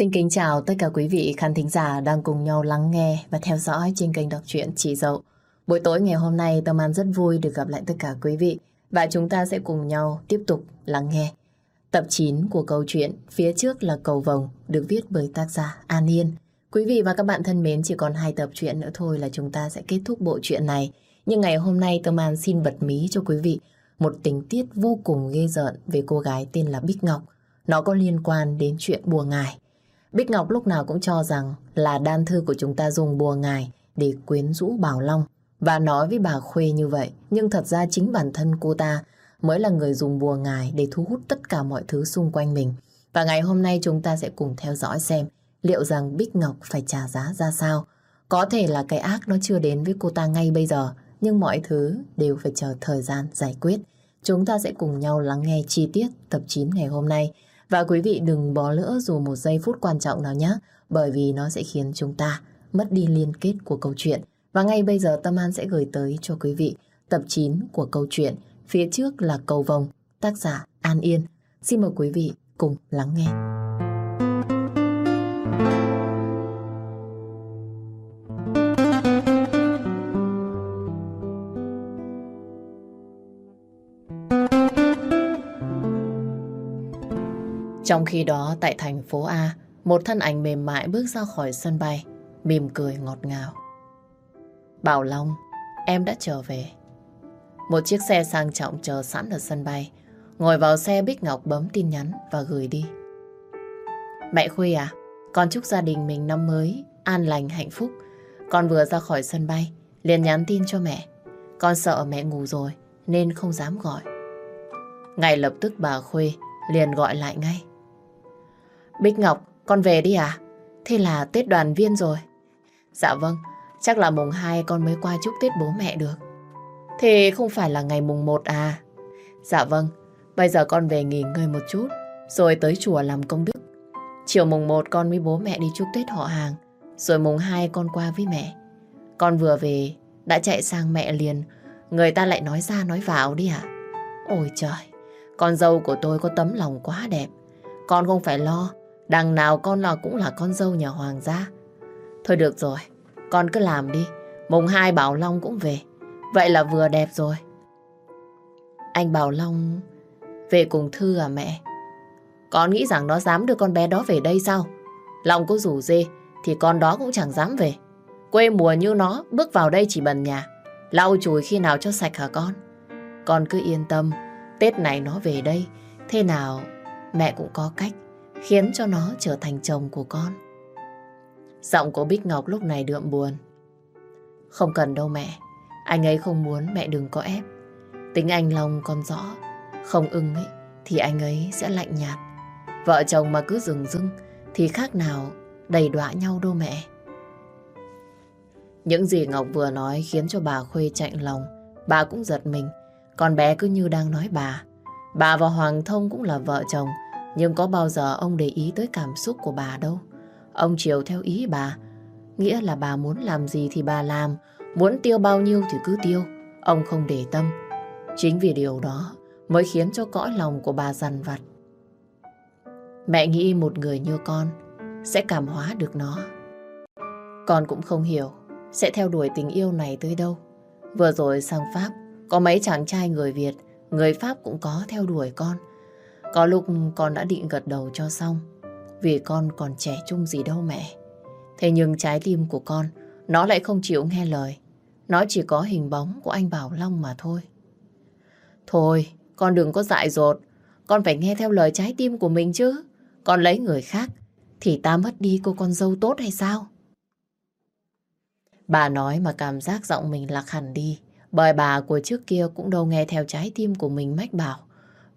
Xin kính chào tất cả quý vị khán thính giả đang cùng nhau lắng nghe và theo dõi trên kênh đọc truyện Chị Dậu. Buổi tối ngày hôm nay Tâm An rất vui được gặp lại tất cả quý vị và chúng ta sẽ cùng nhau tiếp tục lắng nghe. Tập 9 của câu chuyện Phía trước là cầu vồng được viết bởi tác giả An Yên. Quý vị và các bạn thân mến, chỉ còn hai tập truyện nữa thôi là chúng ta sẽ kết thúc bộ truyện này. Nhưng ngày hôm nay Tâm An xin bật mí cho quý vị một tình tiết vô cùng ghê rợn về cô gái tên là Bích Ngọc. Nó có liên quan đến chuyện bùa ngài. Bích Ngọc lúc nào cũng cho rằng là đan thư của chúng ta dùng bùa ngài để quyến rũ Bảo Long và nói với bà Khuê như vậy. Nhưng thật ra chính bản thân cô ta mới là người dùng bùa ngài để thu hút tất cả mọi thứ xung quanh mình. Và ngày hôm nay chúng ta sẽ cùng theo dõi xem liệu rằng Bích Ngọc phải trả giá ra sao. Có thể là cái ác nó chưa đến với cô ta ngay bây giờ, nhưng mọi thứ đều phải chờ thời gian giải quyết. Chúng ta sẽ cùng nhau lắng nghe chi tiết tập 9 ngày hôm nay. Và quý vị đừng bỏ lỡ dù một giây phút quan trọng nào nhé, bởi vì nó sẽ khiến chúng ta mất đi liên kết của câu chuyện. Và ngay bây giờ Tâm An sẽ gửi tới cho quý vị tập 9 của câu chuyện Phía trước là cầu vồng, tác giả An Yên. Xin mời quý vị cùng lắng nghe. Trong khi đó tại thành phố A, một thân ảnh mềm mại bước ra khỏi sân bay, mỉm cười ngọt ngào. Bảo Long, em đã trở về. Một chiếc xe sang trọng chờ sẵn ở sân bay. Ngồi vào xe Bích Ngọc bấm tin nhắn và gửi đi. Mẹ Khuê à, con chúc gia đình mình năm mới an lành hạnh phúc. Con vừa ra khỏi sân bay, liền nhắn tin cho mẹ. Con sợ mẹ ngủ rồi nên không dám gọi. Ngay lập tức bà Khuê liền gọi lại ngay. Bích Ngọc, con về đi à? Thế là Tết đoàn viên rồi. Dạ vâng, chắc là mùng 2 con mới qua chúc Tết bố mẹ được. Thế không phải là ngày mùng 1 à? Dạ vâng, bây giờ con về nghỉ ngơi một chút, rồi tới chùa làm công đức. Chiều mùng 1 con với bố mẹ đi chúc Tết họ hàng, rồi mùng 2 con qua với mẹ. Con vừa về, đã chạy sang mẹ liền, người ta lại nói ra nói vào đi ạ. Ôi trời, con dâu của tôi có tấm lòng quá đẹp. Con không phải lo, Đằng nào con là cũng là con dâu nhà Hoàng gia. Thôi được rồi, con cứ làm đi. Mùng hai Bảo Long cũng về. Vậy là vừa đẹp rồi. Anh Bảo Long về cùng Thư à mẹ? Con nghĩ rằng nó dám đưa con bé đó về đây sao? Long có rủ dê thì con đó cũng chẳng dám về. Quê mùa như nó bước vào đây chỉ bần nhà. Lau chùi khi nào cho sạch hả con? Con cứ yên tâm, Tết này nó về đây, thế nào mẹ cũng có cách khiến cho nó trở thành chồng của con. Giọng của Bích Ngọc lúc này đượm buồn. Không cần đâu mẹ, anh ấy không muốn mẹ đừng có ép. Tính anh lòng con rõ, không ưng ấy thì anh ấy sẽ lạnh nhạt. Vợ chồng mà cứ dừng dưng thì khác nào đầy đọa nhau đâu mẹ. Những gì Ngọc vừa nói khiến cho bà Khuê chạnh lòng. Bà cũng giật mình. Con bé cứ như đang nói bà. Bà và Hoàng Thông cũng là vợ chồng. Nhưng có bao giờ ông để ý tới cảm xúc của bà đâu. Ông chiều theo ý bà. Nghĩa là bà muốn làm gì thì bà làm. Muốn tiêu bao nhiêu thì cứ tiêu. Ông không để tâm. Chính vì điều đó mới khiến cho cõi lòng của bà dằn vặt. Mẹ nghĩ một người như con sẽ cảm hóa được nó. Con cũng không hiểu sẽ theo đuổi tình yêu này tới đâu. Vừa rồi sang Pháp, có mấy chàng trai người Việt, người Pháp cũng có theo đuổi con. Có lúc con đã định gật đầu cho xong, Vì con còn trẻ trung gì đâu mẹ. Thế nhưng trái tim của con, Nó lại không chịu nghe lời. Nó chỉ có hình bóng của anh Bảo Long mà thôi. Thôi, Con đừng có dại dột. Con phải nghe theo lời trái tim của mình chứ. Con lấy người khác, Thì ta mất đi cô con dâu tốt hay sao? Bà nói mà cảm giác giọng mình lạc hẳn đi, Bởi bà của trước kia cũng đâu nghe theo trái tim của mình mách bảo.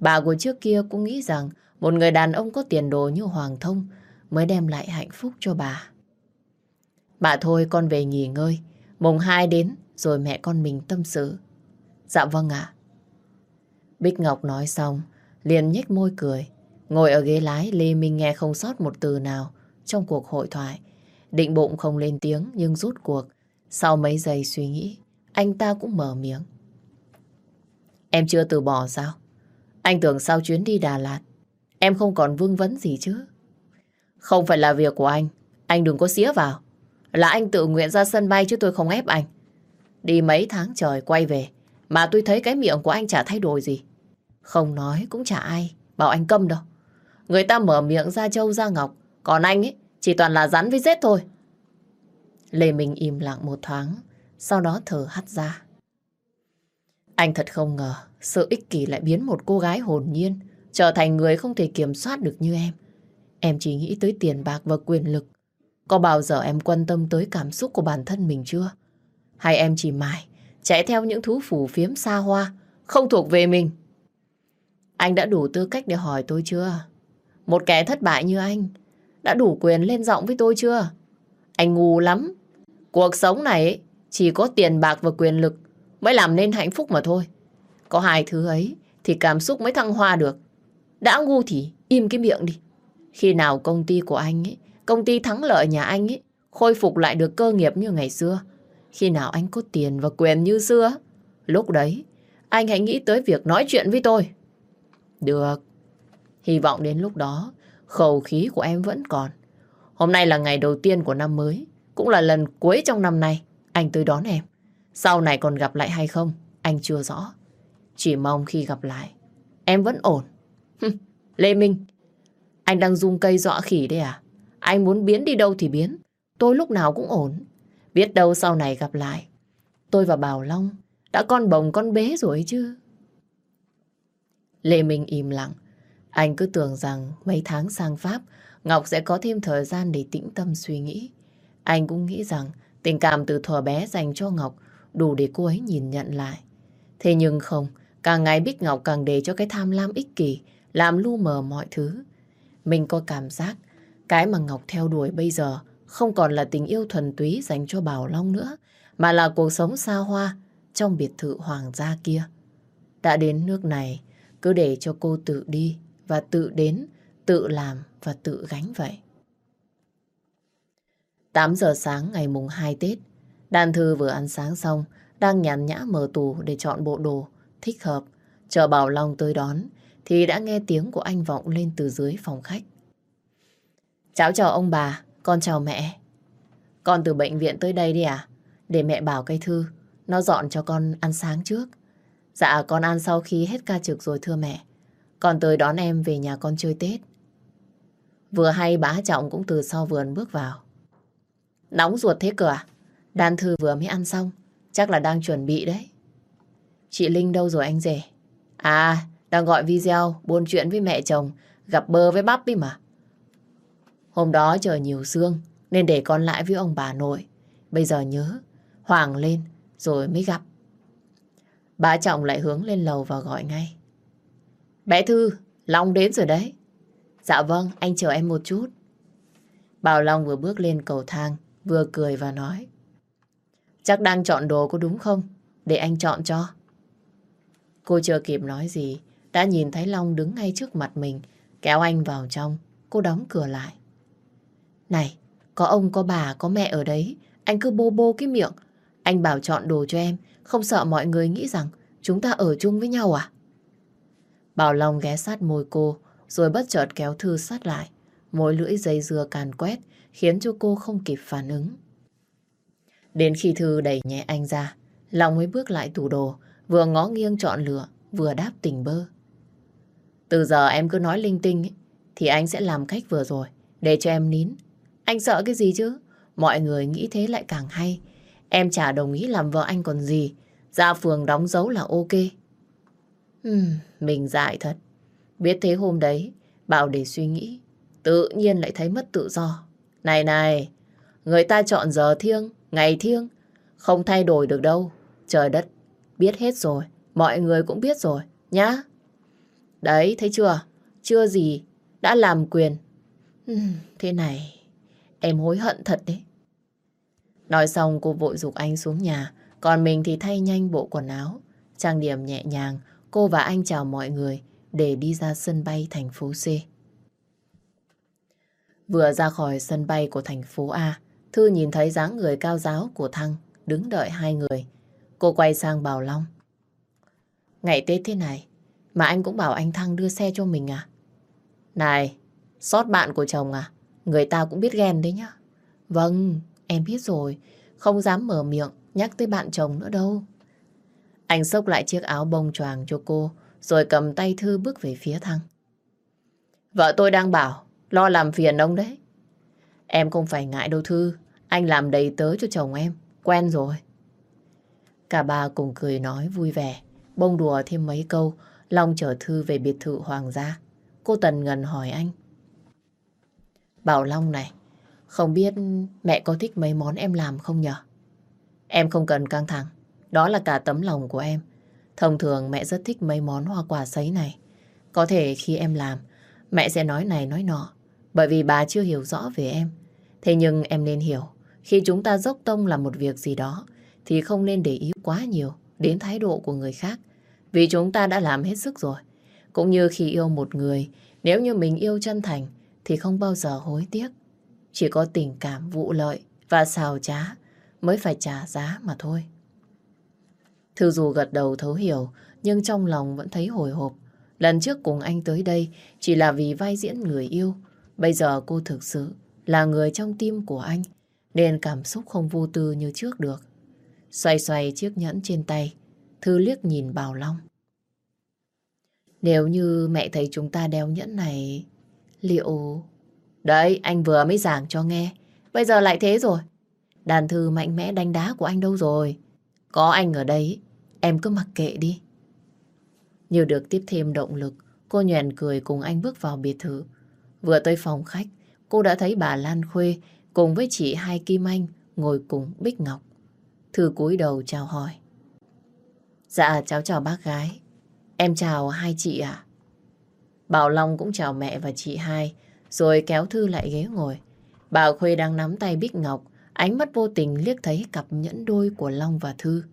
Bà của trước kia cũng nghĩ rằng một người đàn ông có tiền đồ như Hoàng Thông mới đem lại hạnh phúc cho bà. Bà thôi con về nghỉ ngơi. Mùng 2 đến rồi mẹ con mình tâm sự. Dạ vâng ạ. Bích Ngọc nói xong, liền nhếch môi cười. Ngồi ở ghế lái, Lê Minh nghe không sót một từ nào trong cuộc hội thoại. Định bụng không lên tiếng nhưng rút cuộc. Sau mấy giây suy nghĩ, anh ta cũng mở miệng. Em chưa từ bỏ sao? Anh tưởng sau chuyến đi Đà Lạt, em không còn vương vấn gì chứ? Không phải là việc của anh. Anh đừng có xía vào. Là anh tự nguyện ra sân bay chứ tôi không ép anh. Đi mấy tháng trời quay về. Mà tôi thấy cái miệng của anh chả thay đổi gì. Không nói cũng chả ai. Bảo anh câm đâu. Người ta mở miệng ra châu ra ngọc. Còn anh ấy chỉ toàn là rắn với rết thôi. Lê Minh im lặng một thoáng. Sau đó thở hắt ra. Anh thật không ngờ sự ích kỷ lại biến một cô gái hồn nhiên trở thành người không thể kiểm soát được như em. Em chỉ nghĩ tới tiền bạc và quyền lực. Có bao giờ em quan tâm tới cảm xúc của bản thân mình chưa? Hay em chỉ mãi chạy theo những thú phủ phiếm xa hoa, không thuộc về mình? Anh đã đủ tư cách để hỏi tôi chưa? Một kẻ thất bại như anh đã đủ quyền lên giọng với tôi chưa? Anh ngu lắm. Cuộc sống này chỉ có tiền bạc và quyền lực mới làm nên hạnh phúc mà thôi. Có hai thứ ấy thì cảm xúc mới thăng hoa được. Đã ngu thì im cái miệng đi. Khi nào công ty của anh ấy, công ty thắng lợi nhà anh ấy, khôi phục lại được cơ nghiệp như ngày xưa. Khi nào anh có tiền và quyền như xưa, lúc đấy anh hãy nghĩ tới việc nói chuyện với tôi. Được. Hy vọng đến lúc đó khẩu khí của em vẫn còn. Hôm nay là ngày đầu tiên của năm mới, cũng là lần cuối trong năm nay anh tới đón em. Sau này còn gặp lại hay không, anh chưa rõ. Chỉ mong khi gặp lại, em vẫn ổn. Lê Minh, anh đang dung cây dọa khỉ đấy à? Anh muốn biến đi đâu thì biến. Tôi lúc nào cũng ổn. Biết đâu sau này gặp lại. Tôi và Bảo Long đã con bồng con bế rồi chứ. Lê Minh im lặng. Anh cứ tưởng rằng mấy tháng sang Pháp, Ngọc sẽ có thêm thời gian để tĩnh tâm suy nghĩ. Anh cũng nghĩ rằng tình cảm từ thuở bé dành cho Ngọc đủ để cô ấy nhìn nhận lại. Thế nhưng không, càng ngày Bích Ngọc càng để cho cái tham lam ích kỷ làm lu mờ mọi thứ. Mình có cảm giác cái mà Ngọc theo đuổi bây giờ không còn là tình yêu thuần túy dành cho Bảo Long nữa, mà là cuộc sống xa hoa trong biệt thự hoàng gia kia. Đã đến nước này, cứ để cho cô tự đi và tự đến, tự làm và tự gánh vậy. 8 giờ sáng ngày mùng 2 Tết, Đàn Thư vừa ăn sáng xong, đang nhàn nhã mở tủ để chọn bộ đồ thích hợp. Chờ Bảo Long tới đón, thì đã nghe tiếng của anh vọng lên từ dưới phòng khách. Cháu chào ông bà, con chào mẹ. Con từ bệnh viện tới đây đi à? Để mẹ bảo cây thư, nó dọn cho con ăn sáng trước. Dạ, con ăn sau khi hết ca trực rồi thưa mẹ. Con tới đón em về nhà con chơi Tết. Vừa hay bá trọng cũng từ sau vườn bước vào. Nóng ruột thế cửa à? Đan thư vừa mới ăn xong. Chắc là đang chuẩn bị đấy. Chị Linh đâu rồi anh rể? À, đang gọi video buôn chuyện với mẹ chồng. Gặp bơ với bắp đi mà. Hôm đó trời nhiều sương nên để con lại với ông bà nội. Bây giờ nhớ, hoàng lên rồi mới gặp. Bà Trọng lại hướng lên lầu và gọi ngay. Bé Thư, Long đến rồi đấy. Dạ vâng, anh chờ em một chút. Bảo Long vừa bước lên cầu thang, vừa cười và nói. Chắc đang chọn đồ có đúng không? Để anh chọn cho. Cô chưa kịp nói gì, đã nhìn thấy Long đứng ngay trước mặt mình, kéo anh vào trong. Cô đóng cửa lại. Này, có ông, có bà, có mẹ ở đấy, anh cứ bô bô cái miệng. Anh bảo chọn đồ cho em, không sợ mọi người nghĩ rằng chúng ta ở chung với nhau à? Bảo Long ghé sát môi cô, rồi bất chợt kéo Thư sát lại. mỗi lưỡi dây dưa càn quét, khiến cho cô không kịp phản ứng. Đến khi Thư đẩy nhẹ anh ra, Long mới bước lại tủ đồ, vừa ngó nghiêng chọn lựa, vừa đáp tình bơ. Từ giờ em cứ nói linh tinh, ấy, thì anh sẽ làm cách vừa rồi, để cho em nín. Anh sợ cái gì chứ? Mọi người nghĩ thế lại càng hay. Em chả đồng ý làm vợ anh còn gì. Ra phường đóng dấu là ok. Uhm, mình dại thật. Biết thế hôm đấy, bảo để suy nghĩ. Tự nhiên lại thấy mất tự do. Này này, người ta chọn giờ thiêng, ngày thiêng. Không thay đổi được đâu. Trời đất, biết hết rồi. Mọi người cũng biết rồi, nhá. Đấy, thấy chưa? Chưa gì, đã làm quyền. Thế này, em hối hận thật đấy. Nói xong cô vội dục anh xuống nhà, còn mình thì thay nhanh bộ quần áo. Trang điểm nhẹ nhàng, cô và anh chào mọi người để đi ra sân bay thành phố C. Vừa ra khỏi sân bay của thành phố A, Thư nhìn thấy dáng người cao giáo của Thăng đứng đợi hai người. Cô quay sang Bảo Long. Ngày Tết thế này, mà anh cũng bảo anh Thăng đưa xe cho mình à? Này, sót bạn của chồng à? người ta cũng biết ghen đấy nhá. Vâng, em biết rồi. Không dám mở miệng nhắc tới bạn chồng nữa đâu. Anh xốc lại chiếc áo bông choàng cho cô, rồi cầm tay Thư bước về phía Thăng. Vợ tôi đang bảo, lo làm phiền ông đấy. Em không phải ngại đâu Thư, anh làm đầy tớ cho chồng em, quen rồi. Cả ba cùng cười nói vui vẻ, bông đùa thêm mấy câu, Long chở Thư về biệt thự Hoàng gia. Cô Tần ngần hỏi anh. Bảo Long này, không biết mẹ có thích mấy món em làm không nhở? Em không cần căng thẳng, đó là cả tấm lòng của em. Thông thường mẹ rất thích mấy món hoa quả sấy này. Có thể khi em làm, mẹ sẽ nói này nói nọ, bởi vì bà chưa hiểu rõ về em. Thế nhưng em nên hiểu, khi chúng ta dốc tông làm một việc gì đó, thì không nên để ý quá nhiều đến thái độ của người khác. Vì chúng ta đã làm hết sức rồi. Cũng như khi yêu một người, nếu như mình yêu chân thành, thì không bao giờ hối tiếc. Chỉ có tình cảm vụ lợi và xào trá mới phải trả giá mà thôi. Thư dù gật đầu thấu hiểu, nhưng trong lòng vẫn thấy hồi hộp. Lần trước cùng anh tới đây chỉ là vì vai diễn người yêu. Bây giờ cô thực sự là người trong tim của anh, nên cảm xúc không vô tư như trước được. Xoay xoay chiếc nhẫn trên tay, Thư liếc nhìn Bảo Long. Nếu như mẹ thấy chúng ta đeo nhẫn này, liệu... Đấy, anh vừa mới giảng cho nghe. Bây giờ lại thế rồi. Đàn thư mạnh mẽ đánh đá của anh đâu rồi? Có anh ở đây, em cứ mặc kệ đi. Như được tiếp thêm động lực, cô nhoèn cười cùng anh bước vào biệt thự. Vừa tới phòng khách, cô đã thấy bà Lan Khuê cùng với chị Hai Kim Anh ngồi cùng Bích Ngọc. Thư cúi đầu chào hỏi. Dạ, cháu chào bác gái. Em chào hai chị ạ. Bảo Long cũng chào mẹ và chị hai, rồi kéo Thư lại ghế ngồi. Bà Khuê đang nắm tay Bích Ngọc, ánh mắt vô tình liếc thấy cặp nhẫn đôi của Long và Thư.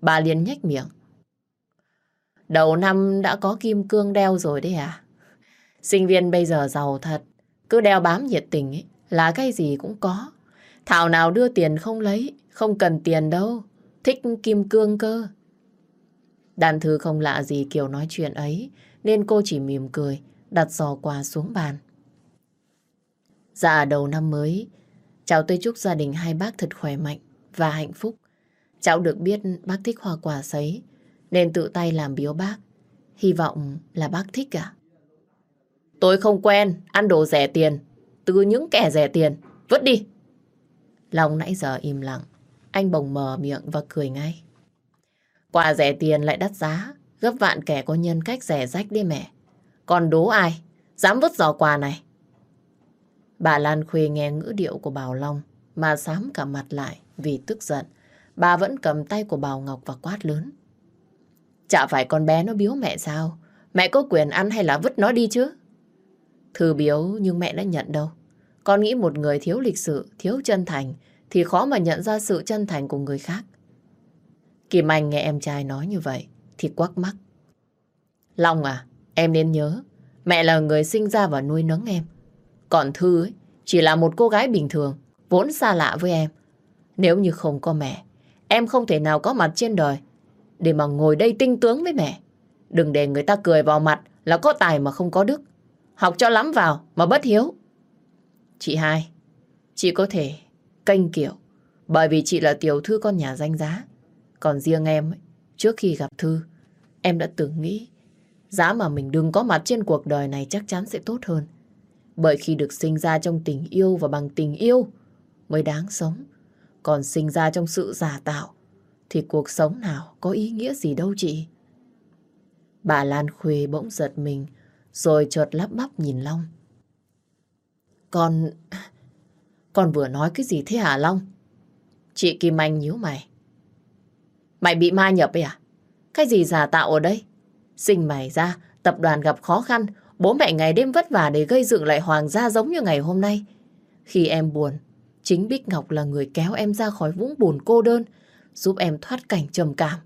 Bà liền nhếch miệng. Đầu năm đã có kim cương đeo rồi đấy à? Sinh viên bây giờ giàu thật, cứ đeo bám nhiệt tình ấy, là cái gì cũng có. Thảo nào đưa tiền không lấy, không cần tiền đâu, thích kim cương cơ. Đàn thư không lạ gì kiểu nói chuyện ấy, nên cô chỉ mỉm cười, đặt giò quà xuống bàn. Dạ đầu năm mới, cháu tôi chúc gia đình hai bác thật khỏe mạnh và hạnh phúc. Cháu được biết bác thích hoa quả sấy, nên tự tay làm biếu bác. Hy vọng là bác thích à? Tôi không quen, ăn đồ rẻ tiền. Từ những kẻ rẻ tiền, vứt đi. Long nãy giờ im lặng, anh bồng mờ miệng và cười ngay. Quà rẻ tiền lại đắt giá, gấp vạn kẻ có nhân cách rẻ rách đi mẹ. Còn đố ai, dám vứt giỏ quà này. Bà Lan Khuê nghe ngữ điệu của Bảo Long mà sám cả mặt lại vì tức giận. Bà vẫn cầm tay của Bảo Ngọc và quát lớn. Chả phải con bé nó biếu mẹ sao? Mẹ có quyền ăn hay là vứt nó đi chứ? Thư biếu nhưng mẹ đã nhận đâu. Con nghĩ một người thiếu lịch sự, thiếu chân thành thì khó mà nhận ra sự chân thành của người khác. Kim Anh nghe em trai nói như vậy thì quắc mắt. Long à, em nên nhớ, mẹ là người sinh ra và nuôi nấng em. Còn Thư ấy, chỉ là một cô gái bình thường, vốn xa lạ với em. Nếu như không có mẹ, em không thể nào có mặt trên đời để mà ngồi đây tinh tướng với mẹ. Đừng để người ta cười vào mặt là có tài mà không có đức. Học cho lắm vào mà bất hiếu. Chị hai, chị có thể canh kiểu bởi vì chị là tiểu thư con nhà danh giá. Còn riêng em, ấy, trước khi gặp Thư, em đã từng nghĩ giá mà mình đừng có mặt trên cuộc đời này chắc chắn sẽ tốt hơn. Bởi khi được sinh ra trong tình yêu và bằng tình yêu mới đáng sống. Còn sinh ra trong sự giả tạo thì cuộc sống nào có ý nghĩa gì đâu chị. Bà Lan Khuê bỗng giật mình rồi chợt lắp bắp nhìn Long. Con... Con vừa nói cái gì thế hả Long? Chị Kim Anh nhíu mày. Mày bị ma nhập ấy à? Cái gì giả tạo ở đây? Sinh mày ra, tập đoàn gặp khó khăn, bố mẹ ngày đêm vất vả để gây dựng lại hoàng gia giống như ngày hôm nay. Khi em buồn, chính Bích Ngọc là người kéo em ra khỏi vũng buồn cô đơn, giúp em thoát cảnh trầm cảm.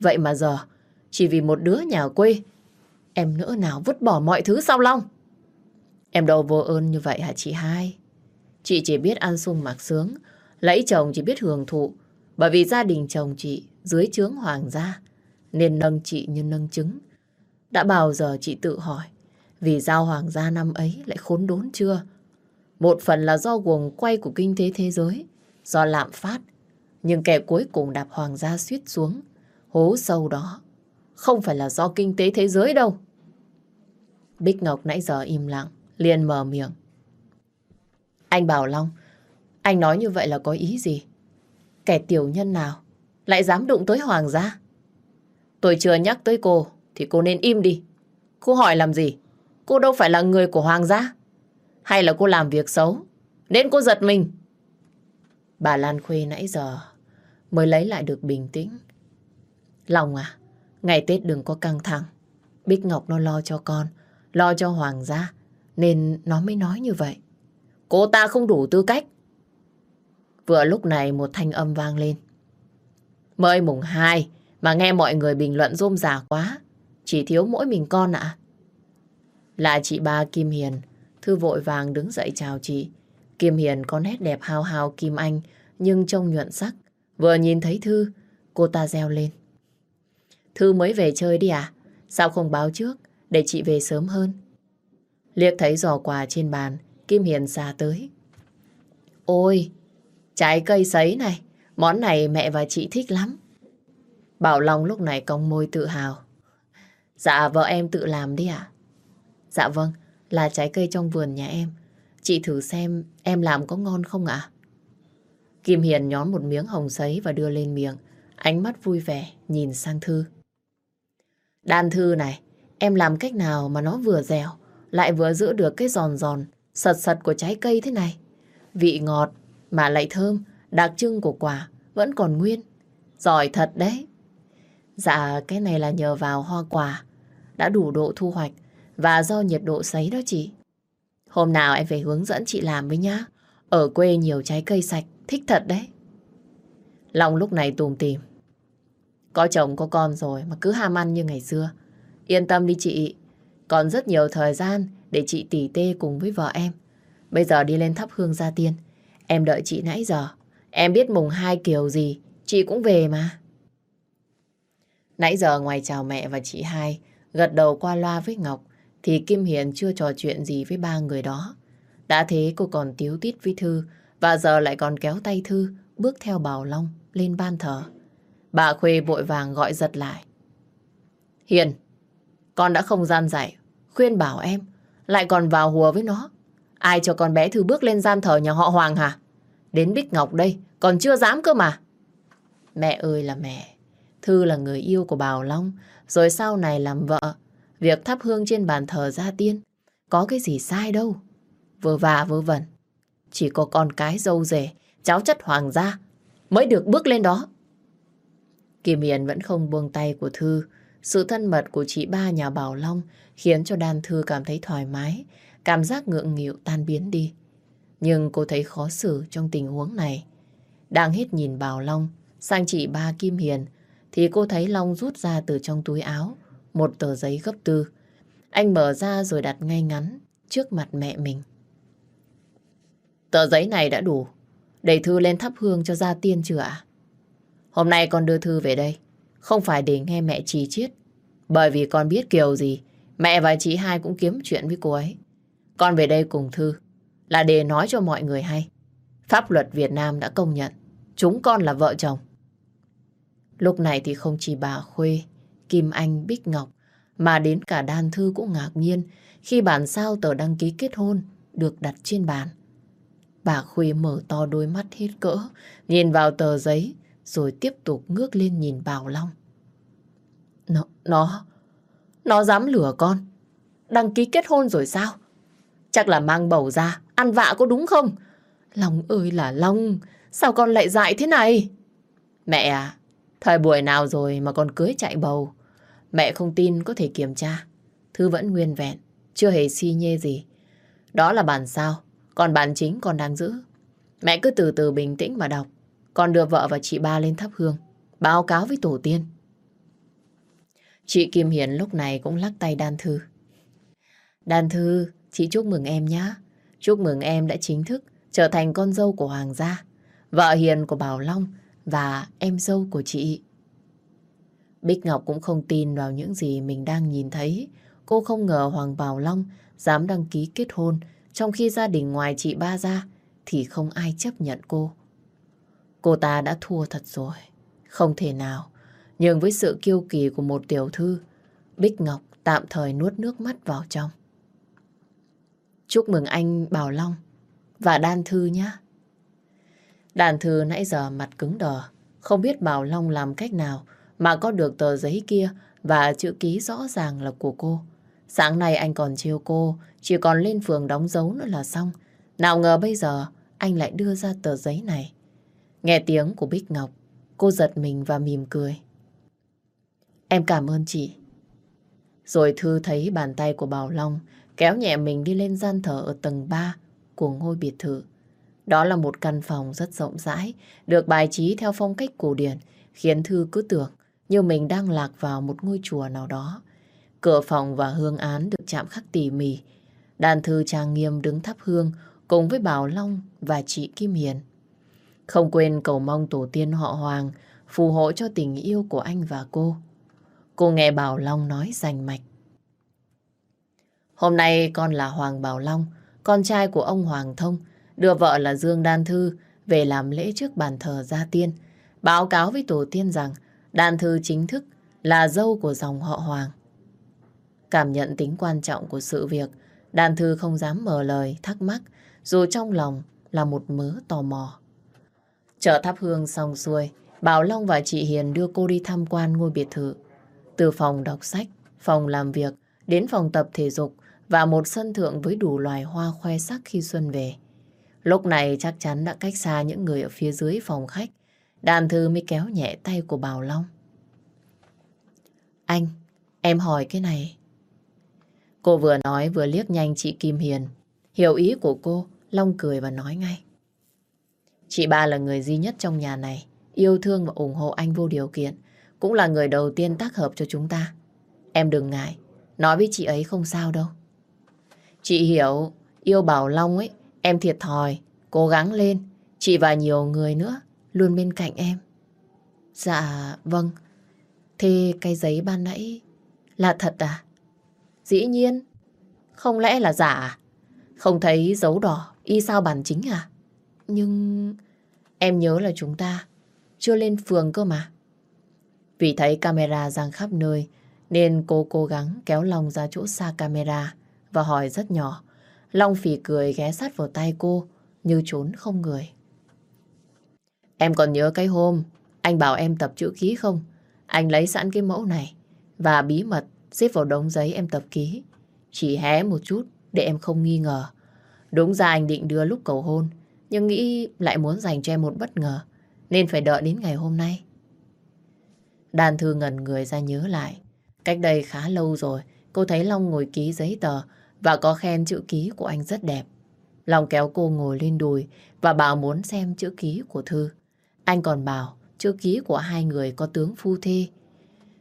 Vậy mà giờ, chỉ vì một đứa nhà quê, em nỡ nào vứt bỏ mọi thứ sau Long? Em đâu vô ơn như vậy hả chị hai? Chị chỉ biết ăn sung mặc sướng, lấy chồng chỉ biết hưởng thụ, bởi vì gia đình chồng chị dưới trướng hoàng gia, nên nâng chị như nâng trứng. Đã bao giờ chị tự hỏi, vì giao hoàng gia năm ấy lại khốn đốn chưa? Một phần là do guồng quay của kinh tế thế giới, do lạm phát. Nhưng kẻ cuối cùng đạp hoàng gia suýt xuống. Hố sâu đó không phải là do kinh tế thế giới đâu. Bích Ngọc nãy giờ im lặng, liền mở miệng. Anh Bảo Long, anh nói như vậy là có ý gì? Kẻ tiểu nhân nào lại dám đụng tới hoàng gia? Tôi chưa nhắc tới cô, thì cô nên im đi. Cô hỏi làm gì? Cô đâu phải là người của hoàng gia. Hay là cô làm việc xấu, nên cô giật mình. Bà Lan Khuê nãy giờ mới lấy lại được bình tĩnh. Lòng à, ngày Tết đừng có căng thẳng. Bích Ngọc nó lo cho con, lo cho Hoàng gia, nên nó mới nói như vậy. Cô ta không đủ tư cách. Vừa lúc này một thanh âm vang lên. Mới mùng 2 mà nghe mọi người bình luận rôm rả quá. Chỉ thiếu mỗi mình con ạ. Là chị ba Kim Hiền. Thư vội vàng đứng dậy chào chị. Kim Hiền có nét đẹp hao hao Kim Anh nhưng trông nhuận sắc. Vừa nhìn thấy Thư, cô ta reo lên. Thư mới về chơi đi à? Sao không báo trước để chị về sớm hơn? Liếc thấy giỏ quà trên bàn, Kim Hiền ra tới. Ôi, trái cây sấy này, món này mẹ và chị thích lắm. Bảo Long lúc này cong môi tự hào. Dạ vợ em tự làm đi ạ. Dạ vâng, là trái cây trong vườn nhà em. Chị thử xem em làm có ngon không ạ? Kim Hiền nhón một miếng hồng sấy và đưa lên miệng. Ánh mắt vui vẻ nhìn sang Thư. Đan Thư này, em làm cách nào mà nó vừa dẻo, lại vừa giữ được cái giòn giòn, sật sật của trái cây thế này. Vị ngọt mà lại thơm, đặc trưng của quả vẫn còn nguyên. Giỏi thật đấy. Dạ, cái này là nhờ vào hoa quả, đã đủ độ thu hoạch và do nhiệt độ sấy đó chị. Hôm nào em về hướng dẫn chị làm với nhá. Ở quê nhiều trái cây sạch, thích thật đấy. Long lúc này tùm tìm. Có chồng có con rồi mà cứ ham ăn như ngày xưa. Yên tâm đi chị, còn rất nhiều thời gian để chị tỉ tê cùng với vợ em. Bây giờ đi lên thắp hương gia tiên. Em đợi chị nãy giờ. Em biết mùng hai kiểu gì, chị cũng về mà. Nãy giờ ngoài chào mẹ và chị hai, gật đầu qua loa với Ngọc, thì Kim Hiền chưa trò chuyện gì với ba người đó. Đã thế cô còn tiếu tít với Thư, và giờ lại còn kéo tay Thư bước theo Bảo Long lên ban thờ. Bà Khuê vội vàng gọi giật lại. Hiền, con đã không gian dạy, khuyên bảo em, lại còn vào hùa với nó. Ai cho con bé Thư bước lên gian thờ nhà họ Hoàng hả? Đến Bích Ngọc đây, còn chưa dám cơ mà. Mẹ ơi là mẹ, Thư là người yêu của Bảo Long, rồi sau này làm vợ. Việc thắp hương trên bàn thờ gia tiên, có cái gì sai đâu. Vừa vả vừa vẩn. Chỉ có con cái dâu rể, cháu chất hoàng gia mới được bước lên đó. Kim Hiền vẫn không buông tay của Thư. Sự thân mật của chị ba nhà Bảo Long khiến cho Đan Thư cảm thấy thoải mái, cảm giác ngượng nghịu tan biến đi. Nhưng cô thấy khó xử trong tình huống này. Đang hết nhìn Bảo Long sang chị ba Kim Hiền thì cô thấy Long rút ra từ trong túi áo một tờ giấy gấp tư. Anh mở ra rồi đặt ngay ngắn trước mặt mẹ mình. Tờ giấy này đã đủ Đẩy Thư lên thắp hương cho gia tiên chưa ạ? Hôm nay con đưa Thư về đây không phải để nghe mẹ trì chiết bởi vì con biết kiểu gì mẹ và chị hai cũng kiếm chuyện với cô ấy. Con về đây cùng Thư là để nói cho mọi người hay. Pháp luật Việt Nam đã công nhận chúng con là vợ chồng. Lúc này thì không chỉ bà Khuê, Kim Anh, Bích Ngọc, mà đến cả Đan Thư cũng ngạc nhiên khi bản sao tờ đăng ký kết hôn được đặt trên bàn. Bà Khuê mở to đôi mắt hết cỡ, nhìn vào tờ giấy, rồi tiếp tục ngước lên nhìn Bảo Long. Nó, nó, nó dám lừa con. Đăng ký kết hôn rồi sao? Chắc là mang bầu ra, ăn vạ có đúng không? Long ơi là Long, sao con lại dại thế này? Mẹ à, Thời buổi nào rồi mà còn cưới chạy bầu. Mẹ không tin có thể kiểm tra. Thư vẫn nguyên vẹn, chưa hề si nhê gì. Đó là bản sao, còn bản chính con đang giữ. Mẹ cứ từ từ bình tĩnh mà đọc. Con đưa vợ và chị ba lên thắp hương, báo cáo với tổ tiên. Chị Kim Hiền lúc này cũng lắc tay Đan Thư. Đan Thư, chị chúc mừng em nhé. Chúc mừng em đã chính thức trở thành con dâu của Hoàng gia, vợ hiền của Bảo Long và em dâu của chị. Bích Ngọc cũng không tin vào những gì mình đang nhìn thấy. Cô không ngờ Hoàng Bảo Long dám đăng ký kết hôn trong khi gia đình ngoài chị ba ra thì không ai chấp nhận cô. Cô ta đã thua thật rồi. Không thể nào. Nhưng với sự kiêu kỳ của một tiểu thư, Bích Ngọc tạm thời nuốt nước mắt vào trong. Chúc mừng anh Bảo Long và Đan Thư nhé. Đàn Thư nãy giờ mặt cứng đờ, không biết Bảo Long làm cách nào mà có được tờ giấy kia và chữ ký rõ ràng là của cô. Sáng nay anh còn chiêu cô, chỉ còn lên phường đóng dấu nữa là xong. Nào ngờ bây giờ anh lại đưa ra tờ giấy này. Nghe tiếng của Bích Ngọc, cô giật mình và mỉm cười. Em cảm ơn chị. Rồi Thư thấy bàn tay của Bảo Long kéo nhẹ mình đi lên gian thờ ở tầng 3 của ngôi biệt thự. Đó là một căn phòng rất rộng rãi, được bài trí theo phong cách cổ điển, khiến Thư cứ tưởng như mình đang lạc vào một ngôi chùa nào đó. Cửa phòng và hương án được chạm khắc tỉ mỉ. Đàn thư trang nghiêm đứng thắp hương cùng với Bảo Long và chị Kim Hiền. Không quên cầu mong tổ tiên họ Hoàng phù hộ cho tình yêu của anh và cô. Cô nghe Bảo Long nói rành mạch. Hôm nay con là Hoàng Bảo Long, con trai của ông Hoàng Thông, đưa vợ là Dương Đan Thư về làm lễ trước bàn thờ gia tiên, báo cáo với tổ tiên rằng Đan Thư chính thức là dâu của dòng họ Hoàng. Cảm nhận tính quan trọng của sự việc, Đan Thư không dám mở lời thắc mắc, dù trong lòng là một mớ tò mò. Chợ thắp hương xong xuôi, Bảo Long và chị Hiền đưa cô đi tham quan ngôi biệt thự. Từ phòng đọc sách, phòng làm việc, đến phòng tập thể dục và một sân thượng với đủ loài hoa khoe sắc khi xuân về. Lúc này chắc chắn đã cách xa những người ở phía dưới phòng khách. Đàn thư mới kéo nhẹ tay của Bảo Long. Anh, em hỏi cái này. Cô vừa nói vừa liếc nhanh chị Kim Hiền. Hiểu ý của cô, Long cười và nói ngay. Chị ba là người duy nhất trong nhà này, yêu thương và ủng hộ anh vô điều kiện. Cũng là người đầu tiên tác hợp cho chúng ta. Em đừng ngại, nói với chị ấy không sao đâu. Chị hiểu, yêu Bảo Long ấy, em thiệt thòi, cố gắng lên. Chị và nhiều người nữa luôn bên cạnh em. Dạ, vâng. Thế cái giấy ban nãy là thật à? Dĩ nhiên. Không lẽ là giả à? Không thấy dấu đỏ y sao bản chính à? Nhưng em nhớ là chúng ta chưa lên phường cơ mà. Vì thấy camera giang khắp nơi, nên cô cố gắng kéo Long ra chỗ xa camera và hỏi rất nhỏ. Long phì cười ghé sát vào tay cô, như trốn không người. Em còn nhớ cái hôm anh bảo em tập chữ ký không? Anh lấy sẵn cái mẫu này và bí mật xếp vào đống giấy em tập ký. Chỉ hé một chút để em không nghi ngờ. Đúng ra anh định đưa lúc cầu hôn nhưng nghĩ lại muốn dành cho em một bất ngờ nên phải đợi đến ngày hôm nay. Đàn thư ngẩn người ra nhớ lại. Cách đây khá lâu rồi cô thấy Long ngồi ký giấy tờ và có khen chữ ký của anh rất đẹp. Long kéo cô ngồi lên đùi và bảo muốn xem chữ ký của Thư. Anh còn bảo chữ ký của hai người có tướng phu thê.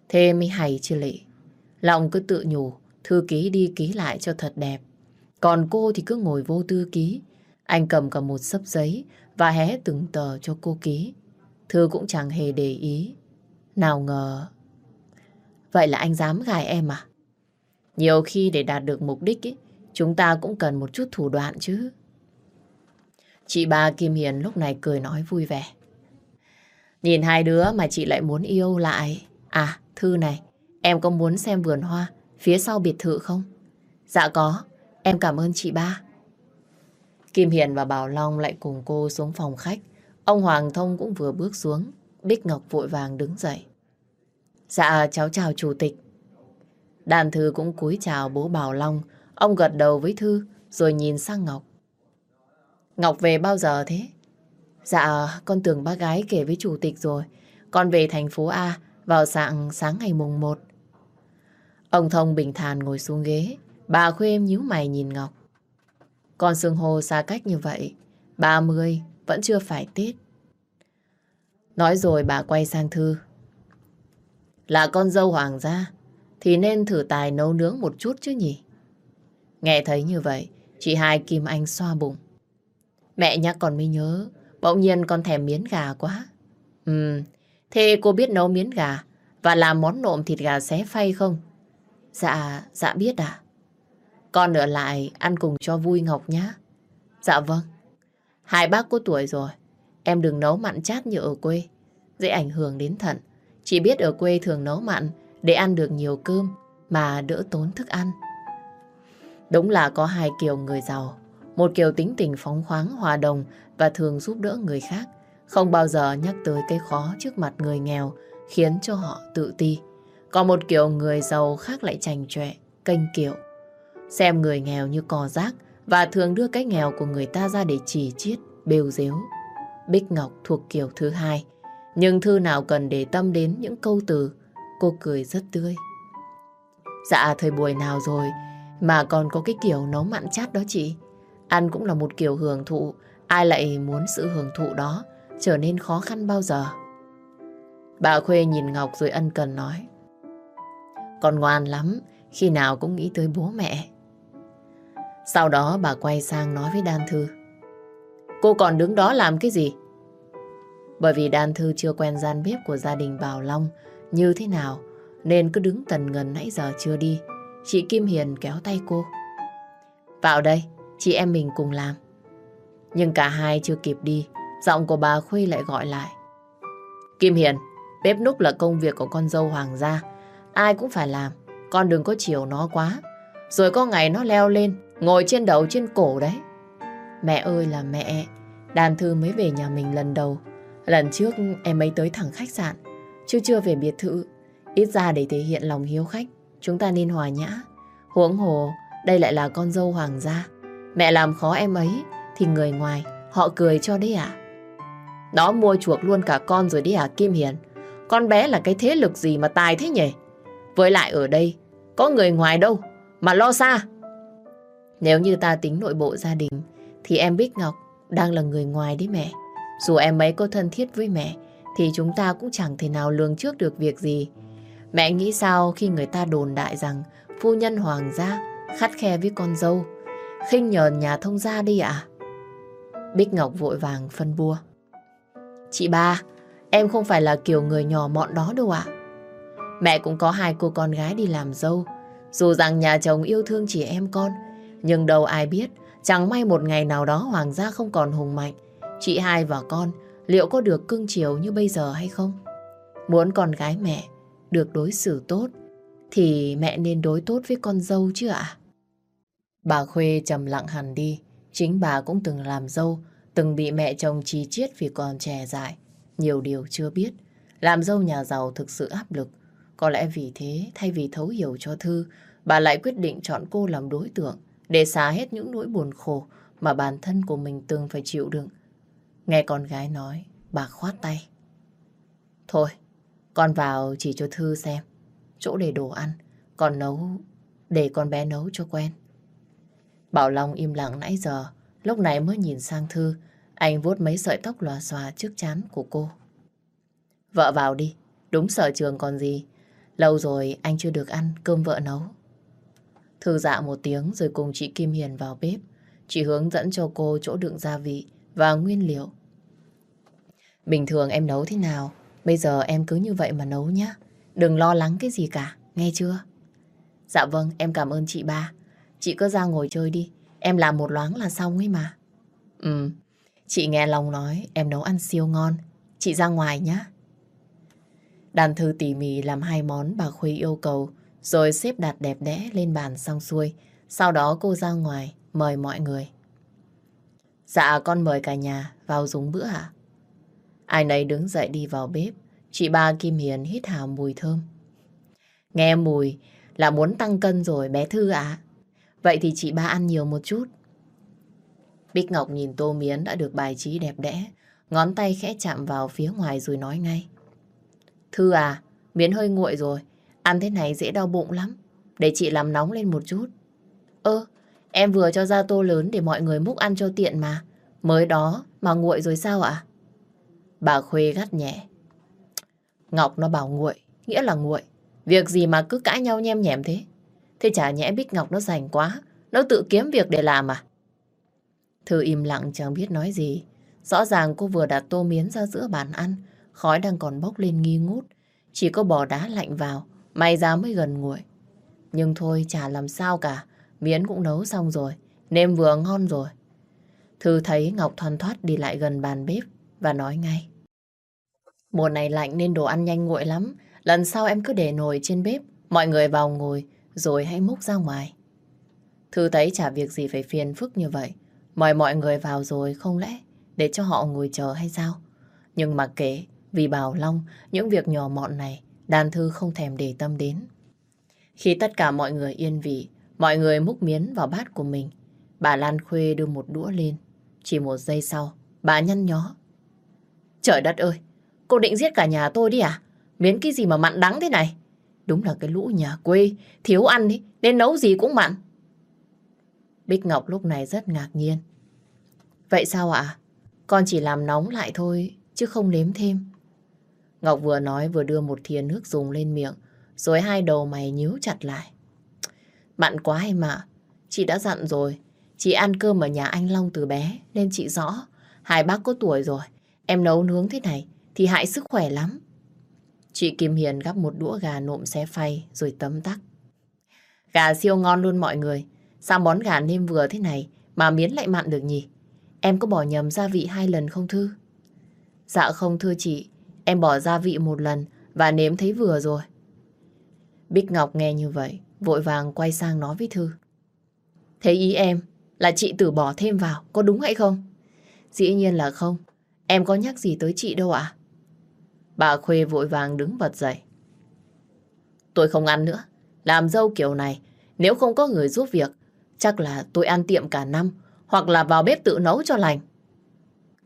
Thế mới hay chứ lị. Long cứ tự nhủ, thư ký đi ký lại cho thật đẹp. Còn cô thì cứ ngồi vô tư ký. Anh cầm cả một sấp giấy và hé từng tờ cho cô ký. Thư cũng chẳng hề để ý. Nào ngờ... Vậy là anh dám gài em à? Nhiều khi để đạt được mục đích ý, chúng ta cũng cần một chút thủ đoạn chứ. Chị ba Kim Hiền lúc này cười nói vui vẻ. Nhìn hai đứa mà chị lại muốn yêu lại. À, Thư này, em có muốn xem vườn hoa phía sau biệt thự không? Dạ có, em cảm ơn chị ba. Kim Hiền và Bảo Long lại cùng cô xuống phòng khách. Ông Hoàng Thông cũng vừa bước xuống. Bích Ngọc vội vàng đứng dậy. Dạ, cháu chào chủ tịch. Đàn Thư cũng cúi chào bố Bảo Long. Ông gật đầu với Thư rồi nhìn sang Ngọc. Ngọc về bao giờ thế? Dạ, con tưởng bác gái kể với chủ tịch rồi. Con về thành phố A vào sáng sáng ngày mùng 1. Ông Thông bình thản ngồi xuống ghế. Bà Khuê em nhíu mày nhìn Ngọc còn sương hồ xa cách như vậy. 30 vẫn chưa phải Tết. Nói rồi bà quay sang Thư. Là con dâu hoàng gia thì nên thử tài nấu nướng một chút chứ nhỉ? Nghe thấy như vậy, chị hai Kim Anh xoa bụng. Mẹ nhắc con mới nhớ, bỗng nhiên con thèm miến gà quá. Ừ, thế cô biết nấu miến gà và làm món nộm thịt gà xé phay không? Dạ, dạ biết à? Con ở lại ăn cùng cho vui Ngọc nhá. Dạ vâng. Hai bác có tuổi rồi. Em đừng nấu mặn chát như ở quê. Dễ ảnh hưởng đến thận. Chỉ biết ở quê thường nấu mặn để ăn được nhiều cơm mà đỡ tốn thức ăn. Đúng là có hai kiểu người giàu. Một kiểu tính tình phóng khoáng, hòa đồng và thường giúp đỡ người khác. Không bao giờ nhắc tới cái khó trước mặt người nghèo khiến cho họ tự ti. Còn một kiểu người giàu khác lại chành chọe, kênh kiệu. Xem người nghèo như cò rác và thường đưa cái nghèo của người ta ra để chỉ chiết, bêu dếu. Bích Ngọc thuộc kiểu thứ hai. Nhưng Thư nào cần để tâm đến những câu từ, cô cười rất tươi. Dạ, thời buổi nào rồi mà còn có cái kiểu nấu mặn chát đó chị. Ăn cũng là một kiểu hưởng thụ, ai lại muốn sự hưởng thụ đó trở nên khó khăn bao giờ. Bà Khuê nhìn Ngọc rồi ân cần nói. Con ngoan lắm, khi nào cũng nghĩ tới bố mẹ. Sau đó bà quay sang nói với Đan Thư. Cô còn đứng đó làm cái gì? Bởi vì Đan Thư chưa quen gian bếp của gia đình Bảo Long như thế nào, nên cứ đứng tần ngần nãy giờ chưa đi. Chị Kim Hiền kéo tay cô. Vào đây, chị em mình cùng làm. Nhưng cả hai chưa kịp đi, giọng của bà Khuê lại gọi lại. Kim Hiền, bếp núc là công việc của con dâu hoàng gia. Ai cũng phải làm, con đừng có chiều nó quá. Rồi có ngày nó leo lên, ngồi trên đầu trên cổ đấy. Mẹ ơi là mẹ, đàn thư mới về nhà mình lần đầu. Lần trước em ấy tới thẳng khách sạn, chứ chưa về biệt thự. Ít ra để thể hiện lòng hiếu khách, chúng ta nên hòa nhã. Huống hồ, đây lại là con dâu hoàng gia. Mẹ làm khó em ấy, thì người ngoài họ cười cho đấy à? Nó mua chuộc luôn cả con rồi đấy à Kim Hiền? Con bé là cái thế lực gì mà tài thế nhỉ? Với lại ở đây, có người ngoài đâu, mà lo xa. Nếu như ta tính nội bộ gia đình, thì em Bích Ngọc đang là người ngoài đấy mẹ. Dù em ấy có thân thiết với mẹ, thì chúng ta cũng chẳng thể nào lường trước được việc gì. Mẹ nghĩ sao khi người ta đồn đại rằng phu nhân hoàng gia khắt khe với con dâu, khinh nhờn nhà thông gia đi ạ? Bích Ngọc vội vàng phân bua. Chị ba, em không phải là kiểu người nhỏ mọn đó đâu ạ. Mẹ cũng có hai cô con gái đi làm dâu. Dù rằng nhà chồng yêu thương chị em con, nhưng đâu ai biết, chẳng may một ngày nào đó Hoàng gia không còn hùng mạnh. Chị hai và con liệu có được cưng chiều như bây giờ hay không? Muốn con gái mẹ được đối xử tốt, thì mẹ nên đối tốt với con dâu chứ ạ? Bà Khuê trầm lặng hẳn đi. Chính bà cũng từng làm dâu, từng bị mẹ chồng chi chiết vì còn trẻ dại. Nhiều điều chưa biết. Làm dâu nhà giàu thực sự áp lực. Có lẽ vì thế, thay vì thấu hiểu cho Thư, bà lại quyết định chọn cô làm đối tượng để xả hết những nỗi buồn khổ mà bản thân của mình từng phải chịu đựng. Nghe con gái nói, bà khoát tay. Thôi, con vào chỉ cho Thư xem. Chỗ để đồ ăn, còn nấu, để con bé nấu cho quen. Bảo Long im lặng nãy giờ, lúc này mới nhìn sang Thư. Anh vuốt mấy sợi tóc lòa xòa trước chán của cô. Vợ vào đi, đúng sở trường còn gì. Lâu rồi anh chưa được ăn cơm vợ nấu. Thư dạ một tiếng rồi cùng chị Kim Hiền vào bếp. Chị hướng dẫn cho cô chỗ đựng gia vị và nguyên liệu. Bình thường em nấu thế nào, bây giờ em cứ như vậy mà nấu nhé. Đừng lo lắng cái gì cả, nghe chưa? Dạ vâng, em cảm ơn chị ba. Chị cứ ra ngồi chơi đi. Em làm một loáng là xong ấy mà. Ừ, chị nghe lòng nói em nấu ăn siêu ngon. Chị ra ngoài nhé. Đàn thư tỉ mỉ làm hai món bà Khuê yêu cầu, rồi xếp đặt đẹp đẽ lên bàn xong xuôi. Sau đó cô ra ngoài, mời mọi người. Dạ, con mời cả nhà vào dùng bữa ạ. Ai nấy đứng dậy đi vào bếp. Chị ba Kim Hiền hít hào mùi thơm. Nghe mùi là muốn tăng cân rồi bé Thư ạ. Vậy thì chị ba ăn nhiều một chút. Bích Ngọc nhìn tô miến đã được bài trí đẹp đẽ, ngón tay khẽ chạm vào phía ngoài rồi nói ngay. Thư à, miến hơi nguội rồi, ăn thế này dễ đau bụng lắm, để chị làm nóng lên một chút. Ơ, em vừa cho ra tô lớn để mọi người múc ăn cho tiện mà, mới đó mà nguội rồi sao ạ? Bà Khuê gắt nhẹ. Ngọc nó bảo nguội, nghĩa là nguội. Việc gì mà cứ cãi nhau nhem nhèm thế? Thế chả nhẽ Bích Ngọc nó rảnh quá, nó tự kiếm việc để làm à? Thư im lặng chẳng biết nói gì. Rõ ràng cô vừa đặt tô miến ra giữa bàn ăn, khói đang còn bốc lên nghi ngút. Chỉ có bỏ đá lạnh vào, may ra mới gần nguội. Nhưng thôi chả làm sao cả, miến cũng nấu xong rồi, nêm vừa ngon rồi. Thư thấy Ngọc thoăn thoát đi lại gần bàn bếp và nói ngay. Mùa này lạnh nên đồ ăn nhanh nguội lắm. Lần sau em cứ để nồi trên bếp, mọi người vào ngồi rồi hãy múc ra ngoài. Thư thấy chả việc gì phải phiền phức như vậy. Mời mọi người vào rồi không lẽ để cho họ ngồi chờ hay sao? Nhưng mà kể, vì Bảo Long, những việc nhỏ mọn này, đàn thư không thèm để tâm đến. Khi tất cả mọi người yên vị, mọi người múc miến vào bát của mình, bà Lan Khuê đưa một đũa lên. Chỉ một giây sau, bà nhăn nhó. Trời đất ơi, cô định giết cả nhà tôi đi à? Miến cái gì mà mặn đắng thế này? Đúng là cái lũ nhà quê, thiếu ăn đi, nên nấu gì cũng mặn. Bích Ngọc lúc này rất ngạc nhiên. Vậy sao ạ? Con chỉ làm nóng lại thôi, chứ không nếm thêm. Ngọc vừa nói vừa đưa một thìa nước dùng lên miệng, rồi hai đầu mày nhíu chặt lại. Mặn quá em ạ, chị đã dặn rồi, chị ăn cơm ở nhà anh Long từ bé, nên chị rõ. Hai bác có tuổi rồi, em nấu nướng thế này thì hại sức khỏe lắm. Chị Kim Hiền gắp một đũa gà nộm xé phay rồi tấm tắc. Gà siêu ngon luôn mọi người. Sao món gà nêm vừa thế này mà miến lại mặn được nhỉ? Em có bỏ nhầm gia vị hai lần không Thư? Dạ không thưa chị, em bỏ gia vị một lần và nếm thấy vừa rồi. Bích Ngọc nghe như vậy, vội vàng quay sang nói với Thư. Thế ý em là chị tử bỏ thêm vào, có đúng hay không? Dĩ nhiên là không, em có nhắc gì tới chị đâu ạ. Bà Khuê vội vàng đứng bật dậy. Tôi không ăn nữa, làm dâu kiểu này, nếu không có người giúp việc, chắc là tôi ăn tiệm cả năm, hoặc là vào bếp tự nấu cho lành.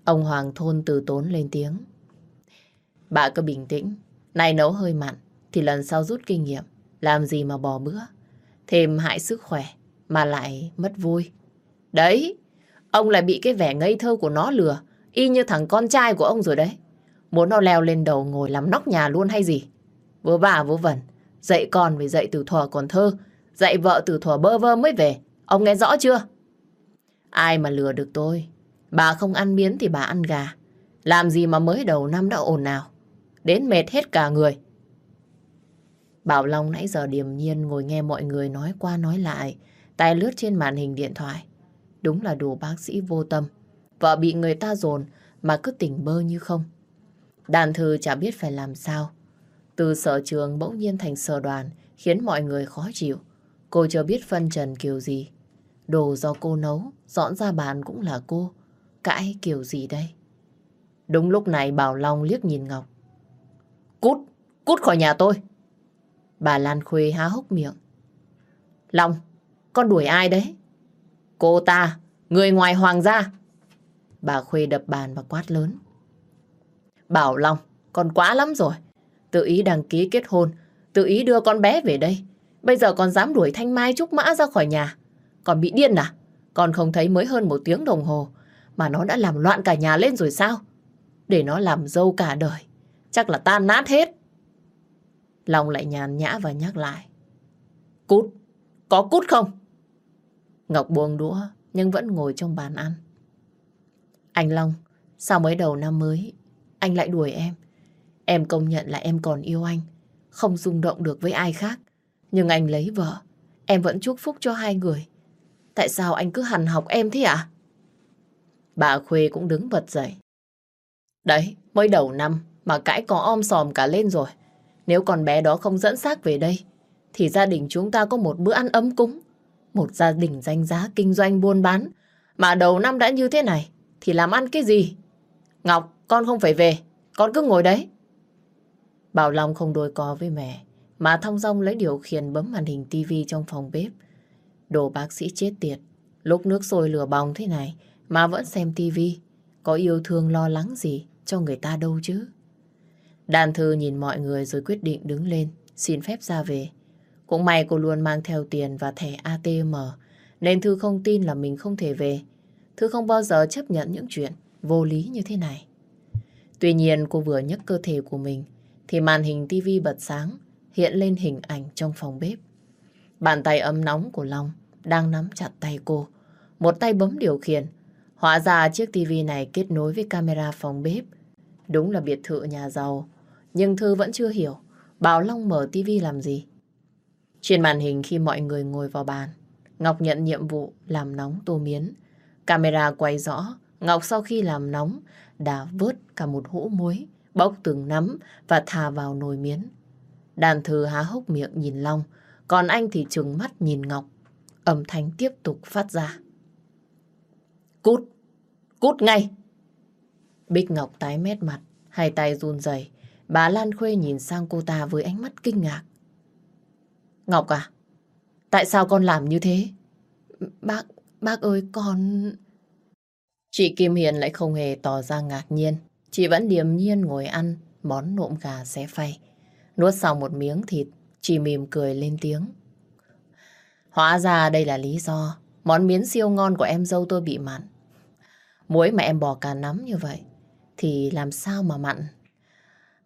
Ông Hoàng Thôn từ tốn lên tiếng. Bà cứ bình tĩnh, này nấu hơi mặn, thì lần sau rút kinh nghiệm, làm gì mà bỏ bữa. Thêm hại sức khỏe, mà lại mất vui. Đấy, ông lại bị cái vẻ ngây thơ của nó lừa, y như thằng con trai của ông rồi đấy. Muốn nó leo lên đầu ngồi làm nóc nhà luôn hay gì? Vô vả vô vẩn, dạy con phải dạy từ thuở còn thơ, dạy vợ từ thuở bơ vơ mới về. Ông nghe rõ chưa? Ai mà lừa được tôi? Bà không ăn miến thì bà ăn gà. Làm gì mà mới đầu năm đã ồn nào. Đến mệt hết cả người. Bảo Long nãy giờ điềm nhiên ngồi nghe mọi người nói qua nói lại, tay lướt trên màn hình điện thoại. Đúng là đồ bác sĩ vô tâm. Vợ bị người ta dồn mà cứ tỉnh bơ như không. Đàn thư chả biết phải làm sao. Từ sở trường bỗng nhiên thành sở đoàn khiến mọi người khó chịu. Cô chưa biết phân trần kiểu gì. Đồ do cô nấu, dọn ra bàn cũng là cô. Cãi kiểu gì đây? Đúng lúc này Bảo Long liếc nhìn Ngọc. Cút, cút khỏi nhà tôi. Bà Lan Khuê há hốc miệng. Long, con đuổi ai đấy? Cô ta, người ngoài hoàng gia. Bà Khuê đập bàn và quát lớn. Bảo Long, con quá lắm rồi. Tự ý đăng ký kết hôn, tự ý đưa con bé về đây. Bây giờ còn dám đuổi Thanh Mai Trúc Mã ra khỏi nhà. Còn bị điên à? Con không thấy mới hơn một tiếng đồng hồ mà nó đã làm loạn cả nhà lên rồi sao? Để nó làm dâu cả đời. Chắc là tan nát hết. Long lại nhàn nhã và nhắc lại. Cút, có cút không? Ngọc buông đũa nhưng vẫn ngồi trong bàn ăn. Anh Long, sao mới đầu năm mới anh lại đuổi em? Em công nhận là em còn yêu anh, không rung động được với ai khác. Nhưng anh lấy vợ, em vẫn chúc phúc cho hai người. Tại sao anh cứ hằn học em thế ạ? Bà Khuê cũng đứng bật dậy. Đấy, mới đầu năm mà cãi có om sòm cả lên rồi. Nếu con bé đó không dẫn xác về đây, thì gia đình chúng ta có một bữa ăn ấm cúng. Một gia đình danh giá kinh doanh buôn bán. Mà đầu năm đã như thế này, thì làm ăn cái gì? Ngọc, con không phải về, con cứ ngồi đấy. Bảo Long không đôi co với mẹ, mà thong dong lấy điều khiển bấm màn hình tivi trong phòng bếp. Đồ bác sĩ chết tiệt, lúc nước sôi lửa bỏng thế này mà vẫn xem tivi, có yêu thương lo lắng gì cho người ta đâu chứ. Đàn thư nhìn mọi người rồi quyết định đứng lên, xin phép ra về. Cũng may cô luôn mang theo tiền và thẻ ATM, nên Thư không tin là mình không thể về. Thư không bao giờ chấp nhận những chuyện vô lý như thế này. Tuy nhiên cô vừa nhấc cơ thể của mình, thì màn hình tivi bật sáng, hiện lên hình ảnh trong phòng bếp. Bàn tay ấm nóng của Long đang nắm chặt tay cô. Một tay bấm điều khiển. Hóa ra chiếc tivi này kết nối với camera phòng bếp. Đúng là biệt thự nhà giàu. Nhưng Thư vẫn chưa hiểu Bảo Long mở tivi làm gì. Trên màn hình khi mọi người ngồi vào bàn, Ngọc nhận nhiệm vụ làm nóng tô miến. Camera quay rõ, Ngọc sau khi làm nóng đã vớt cả một hũ muối, bóc từng nắm và thả vào nồi miến. Đàn thư há hốc miệng nhìn Long, còn anh thì trừng mắt nhìn Ngọc. Âm thanh tiếp tục phát ra. Cút! Cút ngay! Bích Ngọc tái mét mặt, hai tay run rẩy. Bà Lan Khuê nhìn sang cô ta với ánh mắt kinh ngạc. Ngọc à, tại sao con làm như thế? Bác, bác ơi con... Chị Kim Hiền lại không hề tỏ ra ngạc nhiên. Chị vẫn điềm nhiên ngồi ăn món nộm gà xé phay. Nuốt xong một miếng thịt, chị mỉm cười lên tiếng. Hóa ra đây là lý do món miến siêu ngon của em dâu tôi bị mặn. Muối mà em bỏ cả nắm như vậy thì làm sao mà mặn.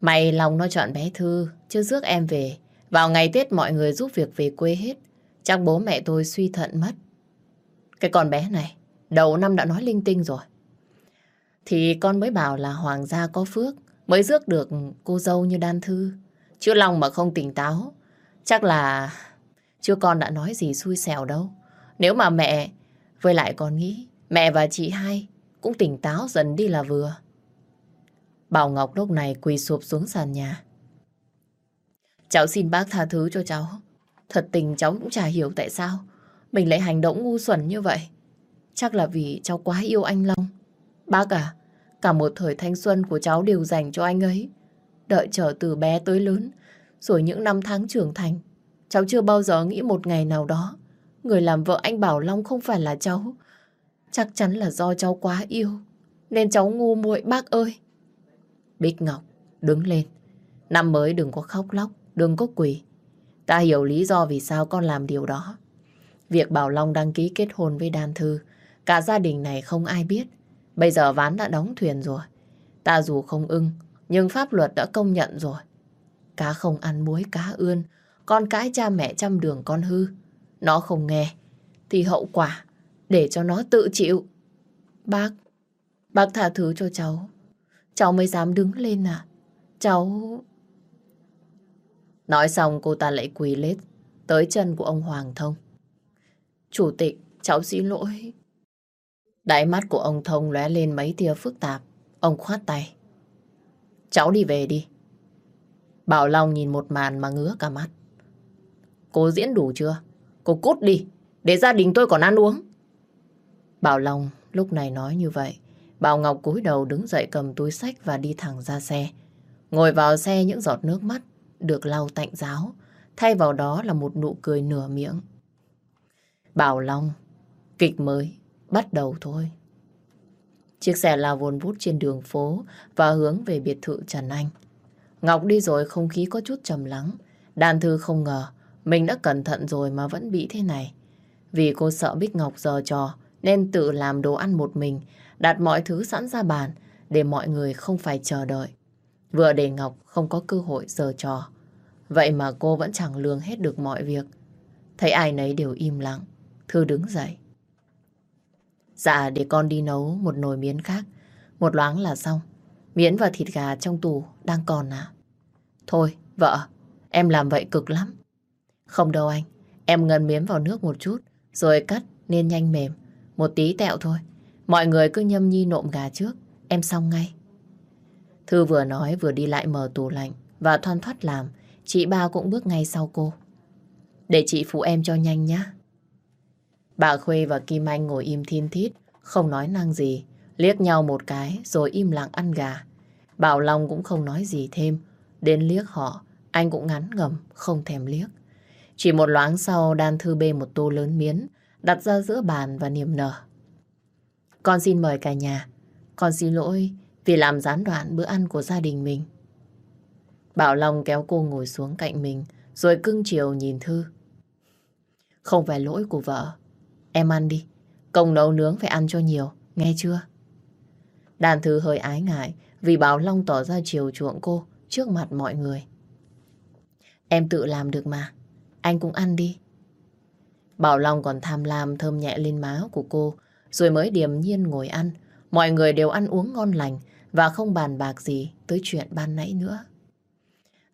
Mày lòng nó chọn bé Thư, chứ rước em về. Vào ngày Tết mọi người giúp việc về quê hết. Chắc bố mẹ tôi suy thận mất. Cái con bé này, đầu năm đã nói linh tinh rồi. Thì con mới bảo là hoàng gia có phước, mới rước được cô dâu như đan thư. Chứ lòng mà không tỉnh táo, chắc là chưa con đã nói gì xui xẻo đâu. Nếu mà mẹ, với lại con nghĩ, mẹ và chị hai cũng tỉnh táo dần đi là vừa. Bảo Ngọc lúc này quỳ sụp xuống sàn nhà. Cháu xin bác tha thứ cho cháu. Thật tình cháu cũng chả hiểu tại sao mình lại hành động ngu xuẩn như vậy. Chắc là vì cháu quá yêu anh Long. Bác à, cả một thời thanh xuân của cháu đều dành cho anh ấy. Đợi chờ từ bé tới lớn, rồi những năm tháng trưởng thành, cháu chưa bao giờ nghĩ một ngày nào đó người làm vợ anh Bảo Long không phải là cháu. Chắc chắn là do cháu quá yêu, nên cháu ngu muội bác ơi. Bích Ngọc, đứng lên. Năm mới đừng có khóc lóc, đừng có quỳ. Ta hiểu lý do vì sao con làm điều đó. Việc Bảo Long đăng ký kết hôn với Đan Thư, cả gia đình này không ai biết. Bây giờ ván đã đóng thuyền rồi. Ta dù không ưng, nhưng pháp luật đã công nhận rồi. Cá không ăn muối cá ươn, con cãi cha mẹ chăm đường con hư. Nó không nghe, thì hậu quả để cho nó tự chịu. Bác, bác tha thứ cho cháu. Cháu mới dám đứng lên à? Cháu... Nói xong cô ta lại quỳ lết tới chân của ông Hoàng Thông. Chủ tịch, cháu xin lỗi. Đáy mắt của ông Thông lóe lên mấy tia phức tạp. Ông khoát tay. Cháu đi về đi. Bảo Long nhìn một màn mà ngứa cả mắt. Cô diễn đủ chưa? Cô cút đi, để gia đình tôi còn ăn uống. Bảo Long lúc này nói như vậy. Bảo Ngọc cúi đầu đứng dậy cầm túi sách và đi thẳng ra xe. Ngồi vào xe những giọt nước mắt được lau tạnh giáo, thay vào đó là một nụ cười nửa miệng. Bảo Long, kịch mới, bắt đầu thôi. Chiếc xe lao vồn vút trên đường phố và hướng về biệt thự Trần Anh. Ngọc đi rồi không khí có chút trầm lắng. Đàn thư không ngờ mình đã cẩn thận rồi mà vẫn bị thế này. Vì cô sợ Bích Ngọc giờ trò nên tự làm đồ ăn một mình đặt mọi thứ sẵn ra bàn để mọi người không phải chờ đợi. Vừa để Ngọc không có cơ hội giờ trò. Vậy mà cô vẫn chẳng lường hết được mọi việc. Thấy ai nấy đều im lặng. Thư đứng dậy. Dạ để con đi nấu một nồi miến khác. Một loáng là xong. Miến và thịt gà trong tủ đang còn à? Thôi, vợ, em làm vậy cực lắm. Không đâu anh, em ngân miến vào nước một chút, rồi cắt nên nhanh mềm. Một tí tẹo thôi. Mọi người cứ nhâm nhi nộm gà trước, em xong ngay. Thư vừa nói vừa đi lại mở tủ lạnh và thoăn thoát làm, chị ba cũng bước ngay sau cô. Để chị phụ em cho nhanh nhá. Bà Khuê và Kim Anh ngồi im thiên thít, không nói năng gì, liếc nhau một cái rồi im lặng ăn gà. Bảo Long cũng không nói gì thêm, đến liếc họ, anh cũng ngắn ngầm, không thèm liếc. Chỉ một loáng sau đan thư bê một tô lớn miến, đặt ra giữa bàn và niềm nở. Con xin mời cả nhà. Con xin lỗi vì làm gián đoạn bữa ăn của gia đình mình. Bảo Long kéo cô ngồi xuống cạnh mình, rồi cưng chiều nhìn Thư. Không phải lỗi của vợ. Em ăn đi. Công nấu nướng phải ăn cho nhiều, nghe chưa? Đàn Thư hơi ái ngại vì Bảo Long tỏ ra chiều chuộng cô trước mặt mọi người. Em tự làm được mà. Anh cũng ăn đi. Bảo Long còn tham lam thơm nhẹ lên má của cô rồi mới điềm nhiên ngồi ăn. Mọi người đều ăn uống ngon lành và không bàn bạc gì tới chuyện ban nãy nữa.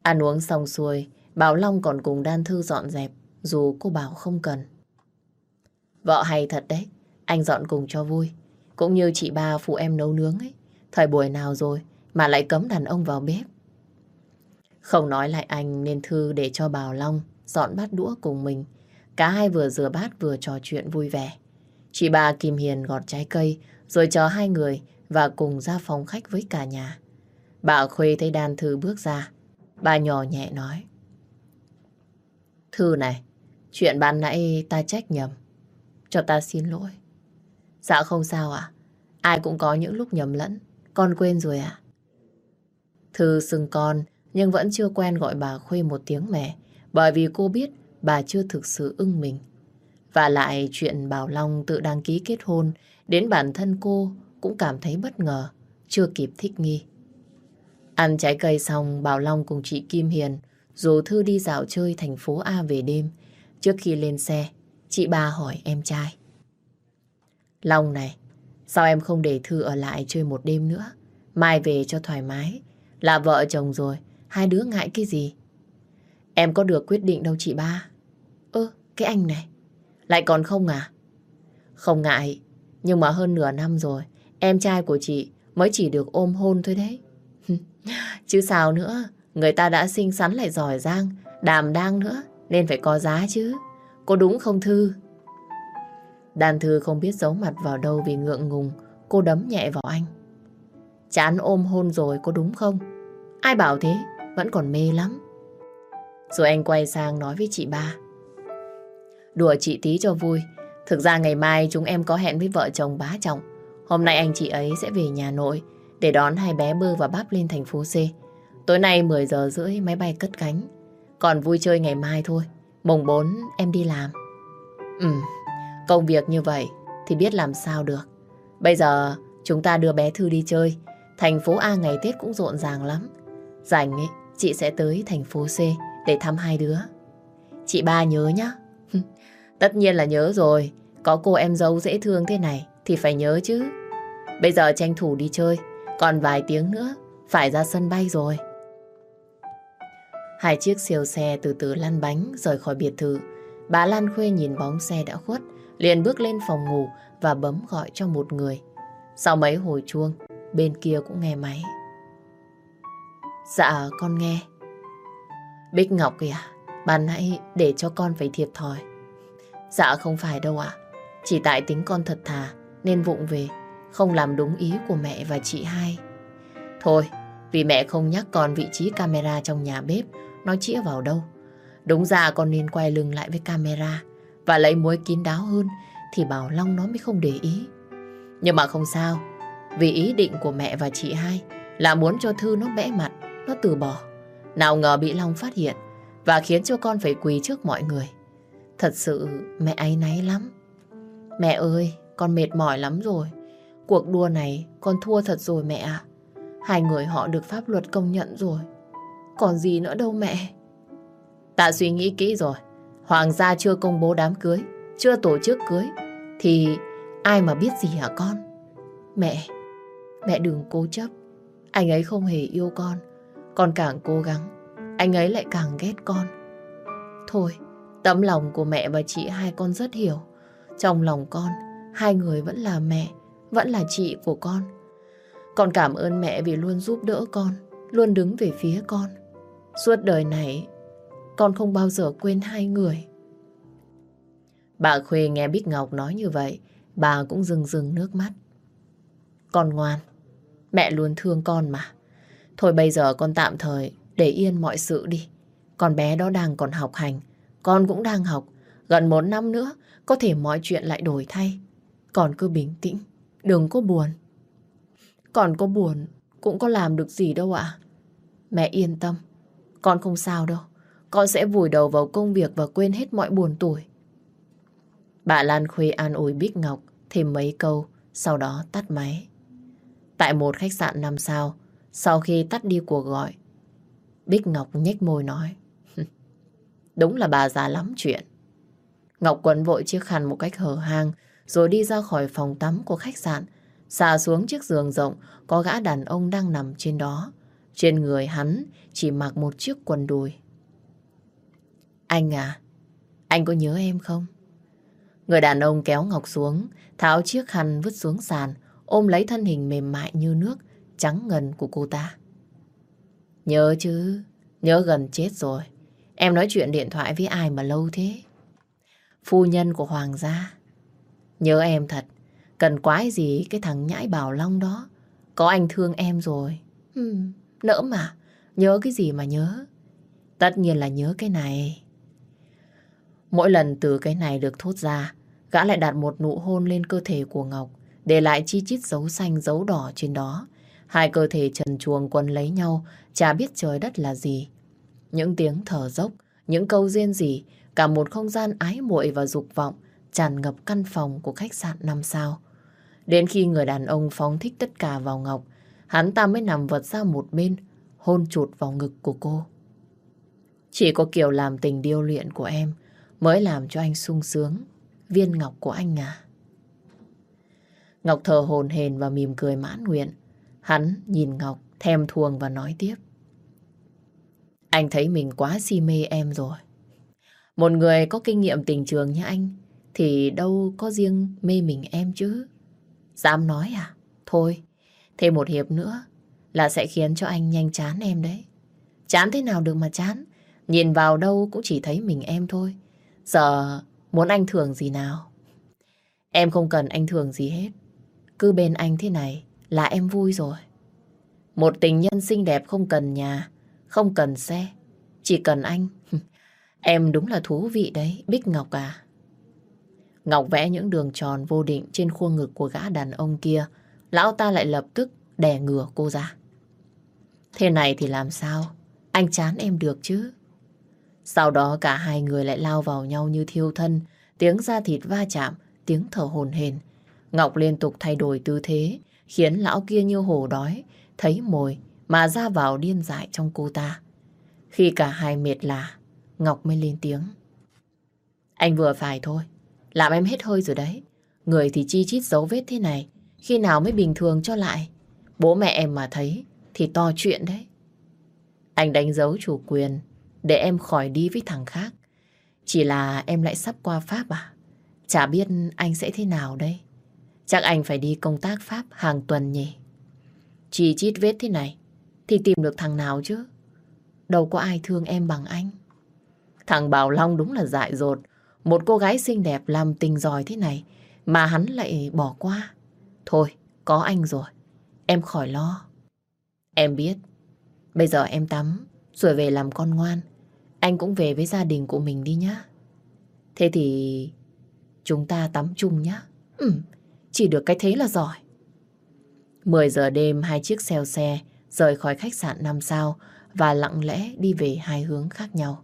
Ăn uống xong xuôi, Bảo Long còn cùng Đan Thư dọn dẹp dù cô bảo không cần. Vợ hay thật đấy. Anh dọn cùng cho vui. Cũng như chị ba phụ em nấu nướng ấy. Thời buổi nào rồi mà lại cấm đàn ông vào bếp. Không nói lại anh nên Thư để cho Bảo Long dọn bát đũa cùng mình. Cả hai vừa rửa bát vừa trò chuyện vui vẻ. Chị bà Kim Hiền gọt trái cây rồi chờ hai người và cùng ra phòng khách với cả nhà. Bà Khuê thấy đàn Thư bước ra. Bà nhỏ nhẹ nói. Thư này, chuyện ban nãy ta trách nhầm. Cho ta xin lỗi. Dạ không sao ạ. Ai cũng có những lúc nhầm lẫn. Con quên rồi ạ. Thư xưng con nhưng vẫn chưa quen gọi bà Khuê một tiếng mẹ bởi vì cô biết bà chưa thực sự ưng mình. Và lại chuyện Bảo Long tự đăng ký kết hôn đến bản thân cô cũng cảm thấy bất ngờ, chưa kịp thích nghi. Ăn trái cây xong, Bảo Long cùng chị Kim Hiền dù Thư đi dạo chơi thành phố A về đêm. Trước khi lên xe, chị ba hỏi em trai. Long này, sao em không để Thư ở lại chơi một đêm nữa? Mai về cho thoải mái. Là vợ chồng rồi, hai đứa ngại cái gì? Em có được quyết định đâu chị ba. Ơ, cái anh này, lại còn không à? Không ngại, nhưng mà hơn nửa năm rồi, em trai của chị mới chỉ được ôm hôn thôi đấy. Chứ sao nữa, người ta đã xinh xắn lại giỏi giang, đàm đang nữa, nên phải có giá chứ. Có đúng không Thư? Đàn Thư không biết giấu mặt vào đâu vì ngượng ngùng, cô đấm nhẹ vào anh. Chán ôm hôn rồi có đúng không? Ai bảo thế, vẫn còn mê lắm. Rồi anh quay sang nói với chị ba. Đùa chị tí cho vui, thực ra ngày mai chúng em có hẹn với vợ chồng bá trọng. Hôm nay anh chị ấy sẽ về nhà nội để đón hai bé bơ và bắp lên thành phố C. Tối nay 10 giờ rưỡi máy bay cất cánh. Còn vui chơi ngày mai thôi. Mùng 4 em đi làm. Ừ, công việc như vậy thì biết làm sao được. Bây giờ chúng ta đưa bé Thư đi chơi. Thành phố A ngày Tết cũng rộn ràng lắm. Rảnh ấy, chị sẽ tới thành phố C để thăm hai đứa. Chị ba nhớ nhá. Tất nhiên là nhớ rồi. Có cô em dâu dễ thương thế này thì phải nhớ chứ. Bây giờ tranh thủ đi chơi. Còn vài tiếng nữa phải ra sân bay rồi. Hai chiếc siêu xe từ từ lăn bánh rời khỏi biệt thự. Bà Lan Khuê nhìn bóng xe đã khuất, liền bước lên phòng ngủ và bấm gọi cho một người. Sau mấy hồi chuông, bên kia cũng nghe máy. Dạ, con nghe. Bích Ngọc kìa, bà nãy để cho con phải thiệt thòi. Dạ không phải đâu ạ. Chỉ tại tính con thật thà nên vụng về, không làm đúng ý của mẹ và chị hai. Thôi, vì mẹ không nhắc con vị trí camera trong nhà bếp, nó chĩa vào đâu. Đúng ra con nên quay lưng lại với camera và lấy muối kín đáo hơn thì Bảo Long nó mới không để ý. Nhưng mà không sao, vì ý định của mẹ và chị hai là muốn cho Thư nó bẽ mặt, nó từ bỏ. Nào ngờ bị Long phát hiện và khiến cho con phải quỳ trước mọi người. Thật sự mẹ ấy náy lắm. Mẹ ơi, con mệt mỏi lắm rồi. Cuộc đua này con thua thật rồi mẹ ạ. Hai người họ được pháp luật công nhận rồi. Còn gì nữa đâu mẹ. tạ suy nghĩ kỹ rồi. Hoàng gia chưa công bố đám cưới, chưa tổ chức cưới. Thì ai mà biết gì hả con? Mẹ, mẹ đừng cố chấp. Anh ấy không hề yêu con. Con càng cố gắng, anh ấy lại càng ghét con. Thôi, tấm lòng của mẹ và chị hai con rất hiểu. Trong lòng con, hai người vẫn là mẹ, vẫn là chị của con. Con cảm ơn mẹ vì luôn giúp đỡ con, luôn đứng về phía con. Suốt đời này, con không bao giờ quên hai người. Bà Khuê nghe Bích Ngọc nói như vậy, bà cũng rừng rừng nước mắt. Con ngoan, mẹ luôn thương con mà. Thôi bây giờ con tạm thời để yên mọi sự đi. Con bé đó đang còn học hành, con cũng đang học. Gần một năm nữa, có thể mọi chuyện lại đổi thay. Con cứ bình tĩnh, đừng có buồn. Còn có buồn, cũng có làm được gì đâu ạ. Mẹ yên tâm, con không sao đâu. Con sẽ vùi đầu vào công việc và quên hết mọi buồn tuổi. Bà Lan Khuê an ủi Bích Ngọc thêm mấy câu, sau đó tắt máy. Tại một khách sạn năm sao, sau khi tắt đi cuộc gọi, Bích Ngọc nhếch môi nói. Đúng là bà già lắm chuyện. Ngọc quấn vội chiếc khăn một cách hở hang, rồi đi ra khỏi phòng tắm của khách sạn, xà xuống chiếc giường rộng có gã đàn ông đang nằm trên đó. Trên người hắn chỉ mặc một chiếc quần đùi. Anh à, anh có nhớ em không? Người đàn ông kéo Ngọc xuống, tháo chiếc khăn vứt xuống sàn, ôm lấy thân hình mềm mại như nước, trắng ngần của cô ta. Nhớ chứ, nhớ gần chết rồi. Em nói chuyện điện thoại với ai mà lâu thế? Phu nhân của Hoàng gia. Nhớ em thật, cần quái gì cái thằng nhãi bảo long đó. Có anh thương em rồi. Hmm, nỡ mà, nhớ cái gì mà nhớ. Tất nhiên là nhớ cái này. Mỗi lần từ cái này được thốt ra, gã lại đặt một nụ hôn lên cơ thể của Ngọc, để lại chi chít dấu xanh dấu đỏ trên đó. Hai cơ thể trần chuồng quấn lấy nhau, chả biết trời đất là gì. Những tiếng thở dốc, những câu riêng gì, cả một không gian ái muội và dục vọng tràn ngập căn phòng của khách sạn năm sao. Đến khi người đàn ông phóng thích tất cả vào Ngọc, hắn ta mới nằm vật ra một bên, hôn chụt vào ngực của cô. Chỉ có kiểu làm tình điêu luyện của em mới làm cho anh sung sướng. Viên ngọc của anh à. Ngọc thở hồn hền và mỉm cười mãn nguyện. Hắn nhìn Ngọc thèm thuồng và nói tiếp. Anh thấy mình quá si mê em rồi. Một người có kinh nghiệm tình trường như anh thì đâu có riêng mê mình em chứ. Dám nói à? Thôi, thêm một hiệp nữa là sẽ khiến cho anh nhanh chán em đấy. Chán thế nào được mà chán. Nhìn vào đâu cũng chỉ thấy mình em thôi. Giờ muốn anh thường gì nào? Em không cần anh thường gì hết. Cứ bên anh thế này là em vui rồi. Một tình nhân xinh đẹp không cần nhà, không cần xe, chỉ cần anh. em đúng là thú vị đấy, Bích Ngọc à. Ngọc vẽ những đường tròn vô định trên khuôn ngực của gã đàn ông kia. Lão ta lại lập tức đè ngửa cô ra. Thế này thì làm sao? Anh chán em được chứ? Sau đó cả hai người lại lao vào nhau như thiêu thân, tiếng da thịt va chạm, tiếng thở hồn hển. Ngọc liên tục thay đổi tư thế, khiến lão kia như hổ đói, thấy mồi mà ra vào điên dại trong cô ta. Khi cả hai mệt lạ, Ngọc mới lên tiếng. Anh vừa phải thôi, làm em hết hơi rồi đấy. Người thì chi chít dấu vết thế này, khi nào mới bình thường cho lại. Bố mẹ em mà thấy thì to chuyện đấy. Anh đánh dấu chủ quyền để em khỏi đi với thằng khác. Chỉ là em lại sắp qua Pháp à? Chả biết anh sẽ thế nào đây. Chắc anh phải đi công tác Pháp hàng tuần nhỉ. Chỉ chít vết thế này thì tìm được thằng nào chứ. Đâu có ai thương em bằng anh. Thằng Bảo Long đúng là dại dột. Một cô gái xinh đẹp làm tình giỏi thế này mà hắn lại bỏ qua. Thôi, có anh rồi. Em khỏi lo. Em biết. Bây giờ em tắm rồi về làm con ngoan. Anh cũng về với gia đình của mình đi nhá. Thế thì chúng ta tắm chung nhá. Ừ, chỉ được cái thế là giỏi. 10 giờ đêm hai chiếc xeo xe rời khỏi khách sạn 5 sao và lặng lẽ đi về hai hướng khác nhau.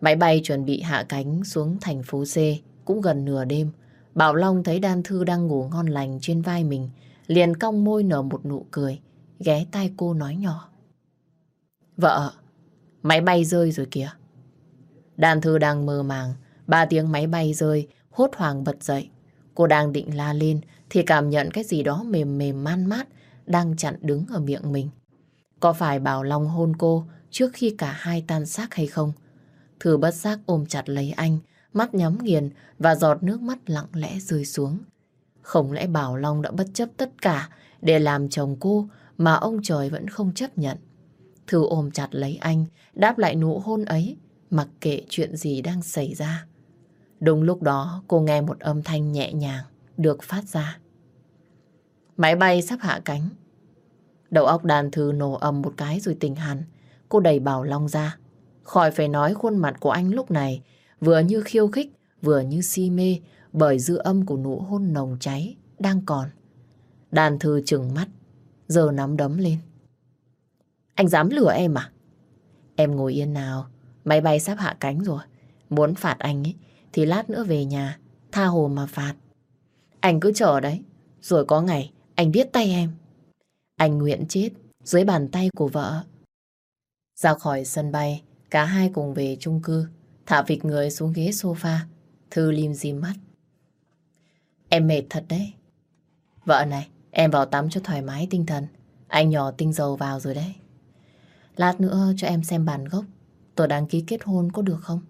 Máy bay chuẩn bị hạ cánh xuống thành phố C cũng gần nửa đêm. Bảo Long thấy Đan Thư đang ngủ ngon lành trên vai mình, liền cong môi nở một nụ cười, ghé tai cô nói nhỏ. Vợ, Máy bay rơi rồi kìa. Đan thư đang mơ màng, ba tiếng máy bay rơi, hốt hoảng bật dậy. Cô đang định la lên thì cảm nhận cái gì đó mềm mềm man mát đang chặn đứng ở miệng mình. Có phải Bảo Long hôn cô trước khi cả hai tan xác hay không? Thư bất giác ôm chặt lấy anh, mắt nhắm nghiền và giọt nước mắt lặng lẽ rơi xuống. Không lẽ Bảo Long đã bất chấp tất cả để làm chồng cô mà ông trời vẫn không chấp nhận? Thư ôm chặt lấy anh, đáp lại nụ hôn ấy, mặc kệ chuyện gì đang xảy ra. Đúng lúc đó cô nghe một âm thanh nhẹ nhàng được phát ra. Máy bay sắp hạ cánh. Đầu óc đàn thư nổ ầm một cái rồi tỉnh hẳn. Cô đẩy Bảo Long ra. Khỏi phải nói khuôn mặt của anh lúc này vừa như khiêu khích, vừa như si mê bởi dư âm của nụ hôn nồng cháy đang còn. Đàn thư trừng mắt, giờ nắm đấm lên. Anh dám lừa em à? Em ngồi yên nào, máy bay sắp hạ cánh rồi. Muốn phạt anh ấy, thì lát nữa về nhà, tha hồ mà phạt. Anh cứ chờ đấy, rồi có ngày anh biết tay em. Anh nguyện chết dưới bàn tay của vợ. Ra khỏi sân bay, cả hai cùng về chung cư, thả vịt người xuống ghế sofa, Thư lim di mắt. Em mệt thật đấy. Vợ này, em vào tắm cho thoải mái tinh thần. Anh nhỏ tinh dầu vào rồi đấy. Lát nữa cho em xem bản gốc. Tôi đăng ký kết hôn có được không?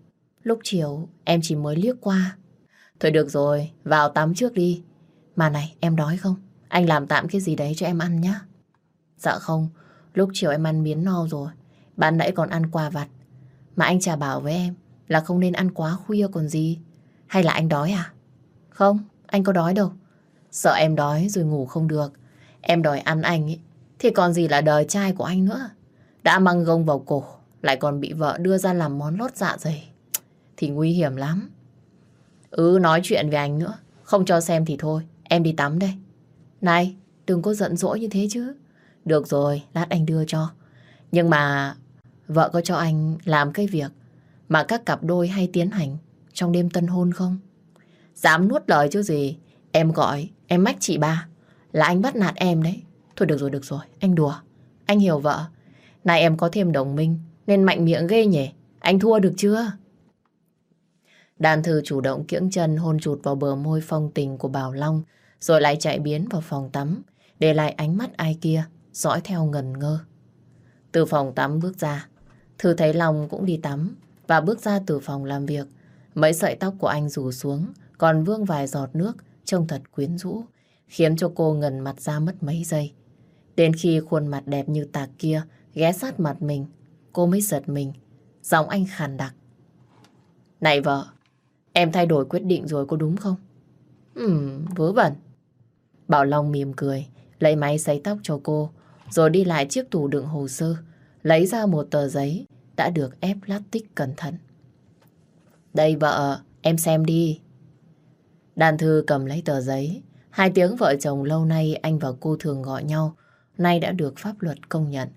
Lúc chiều em chỉ mới liếc qua. Thôi được rồi, vào tắm trước đi. Mà này, em đói không? Anh làm tạm cái gì đấy cho em ăn nhá. Dạ không, lúc chiều em ăn miếng no rồi. Bạn nãy còn ăn quà vặt. Mà anh chả bảo với em là không nên ăn quá khuya còn gì. Hay là anh đói à? Không, anh có đói đâu. Sợ em đói rồi ngủ không được. Em đòi ăn anh ấy, thì còn gì là đời trai của anh nữa. Đã mang gông vào cổ, lại còn bị vợ đưa ra làm món lót dạ dày. Thì nguy hiểm lắm. Ừ, nói chuyện với anh nữa. Không cho xem thì thôi, em đi tắm đây. Này, đừng có giận dỗi như thế chứ. Được rồi, lát anh đưa cho. Nhưng mà vợ có cho anh làm cái việc mà các cặp đôi hay tiến hành trong đêm tân hôn không? Dám nuốt lời chứ gì. Em gọi, em mách chị ba. Là anh bắt nạt em đấy. Thôi được rồi, được rồi, anh đùa. Anh hiểu vợ. Này em có thêm đồng minh, nên mạnh miệng ghê nhỉ. Anh thua được chưa? Đàn thư chủ động kiễng chân hôn chụt vào bờ môi phong tình của Bảo Long, rồi lại chạy biến vào phòng tắm, để lại ánh mắt ai kia, dõi theo ngần ngơ. Từ phòng tắm bước ra, Thư thấy Long cũng đi tắm, và bước ra từ phòng làm việc. Mấy sợi tóc của anh rủ xuống, còn vương vài giọt nước, trông thật quyến rũ, khiến cho cô ngần mặt ra mất mấy giây. Đến khi khuôn mặt đẹp như tạc kia ghé sát mặt mình, cô mới giật mình, giọng anh khàn đặc. Này vợ, em thay đổi quyết định rồi có đúng không? Ừm, vớ vẩn. Bảo Long mỉm cười, lấy máy sấy tóc cho cô, rồi đi lại chiếc tủ đựng hồ sơ, lấy ra một tờ giấy đã được ép lát tích cẩn thận. Đây vợ, em xem đi. Đàn thư cầm lấy tờ giấy. Hai tiếng vợ chồng lâu nay anh và cô thường gọi nhau, nay đã được pháp luật công nhận.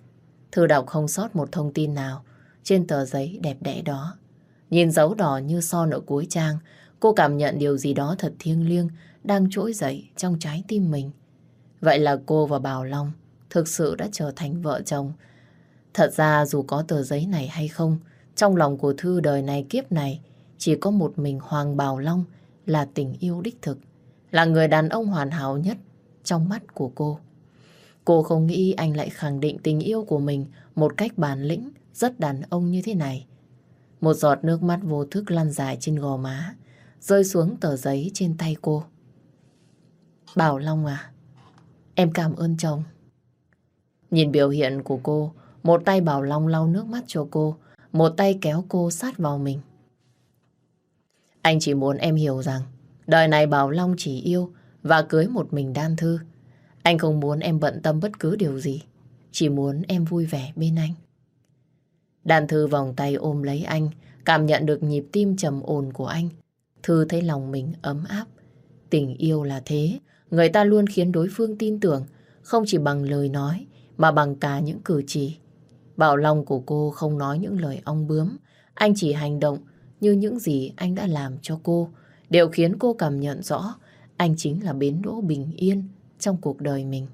Thư đọc không sót một thông tin nào trên tờ giấy đẹp đẽ đó. Nhìn dấu đỏ như son ở cuối trang, cô cảm nhận điều gì đó thật thiêng liêng đang trỗi dậy trong trái tim mình. Vậy là cô và Bảo Long thực sự đã trở thành vợ chồng. Thật ra dù có tờ giấy này hay không, trong lòng của Thư đời này kiếp này chỉ có một mình Hoàng Bảo Long là tình yêu đích thực, là người đàn ông hoàn hảo nhất trong mắt của cô. Cô không nghĩ anh lại khẳng định tình yêu của mình một cách bản lĩnh, rất đàn ông như thế này. Một giọt nước mắt vô thức lăn dài trên gò má, rơi xuống tờ giấy trên tay cô. Bảo Long à, em cảm ơn chồng. Nhìn biểu hiện của cô, một tay Bảo Long lau nước mắt cho cô, một tay kéo cô sát vào mình. Anh chỉ muốn em hiểu rằng đời này Bảo Long chỉ yêu và cưới một mình đan thư. Anh không muốn em bận tâm bất cứ điều gì, chỉ muốn em vui vẻ bên anh. Đan thư vòng tay ôm lấy anh, cảm nhận được nhịp tim trầm ổn của anh. Thư thấy lòng mình ấm áp. Tình yêu là thế, người ta luôn khiến đối phương tin tưởng, không chỉ bằng lời nói, mà bằng cả những cử chỉ. Bảo lòng của cô không nói những lời ong bướm, anh chỉ hành động như những gì anh đã làm cho cô, đều khiến cô cảm nhận rõ anh chính là bến đỗ bình yên trong cuộc đời mình.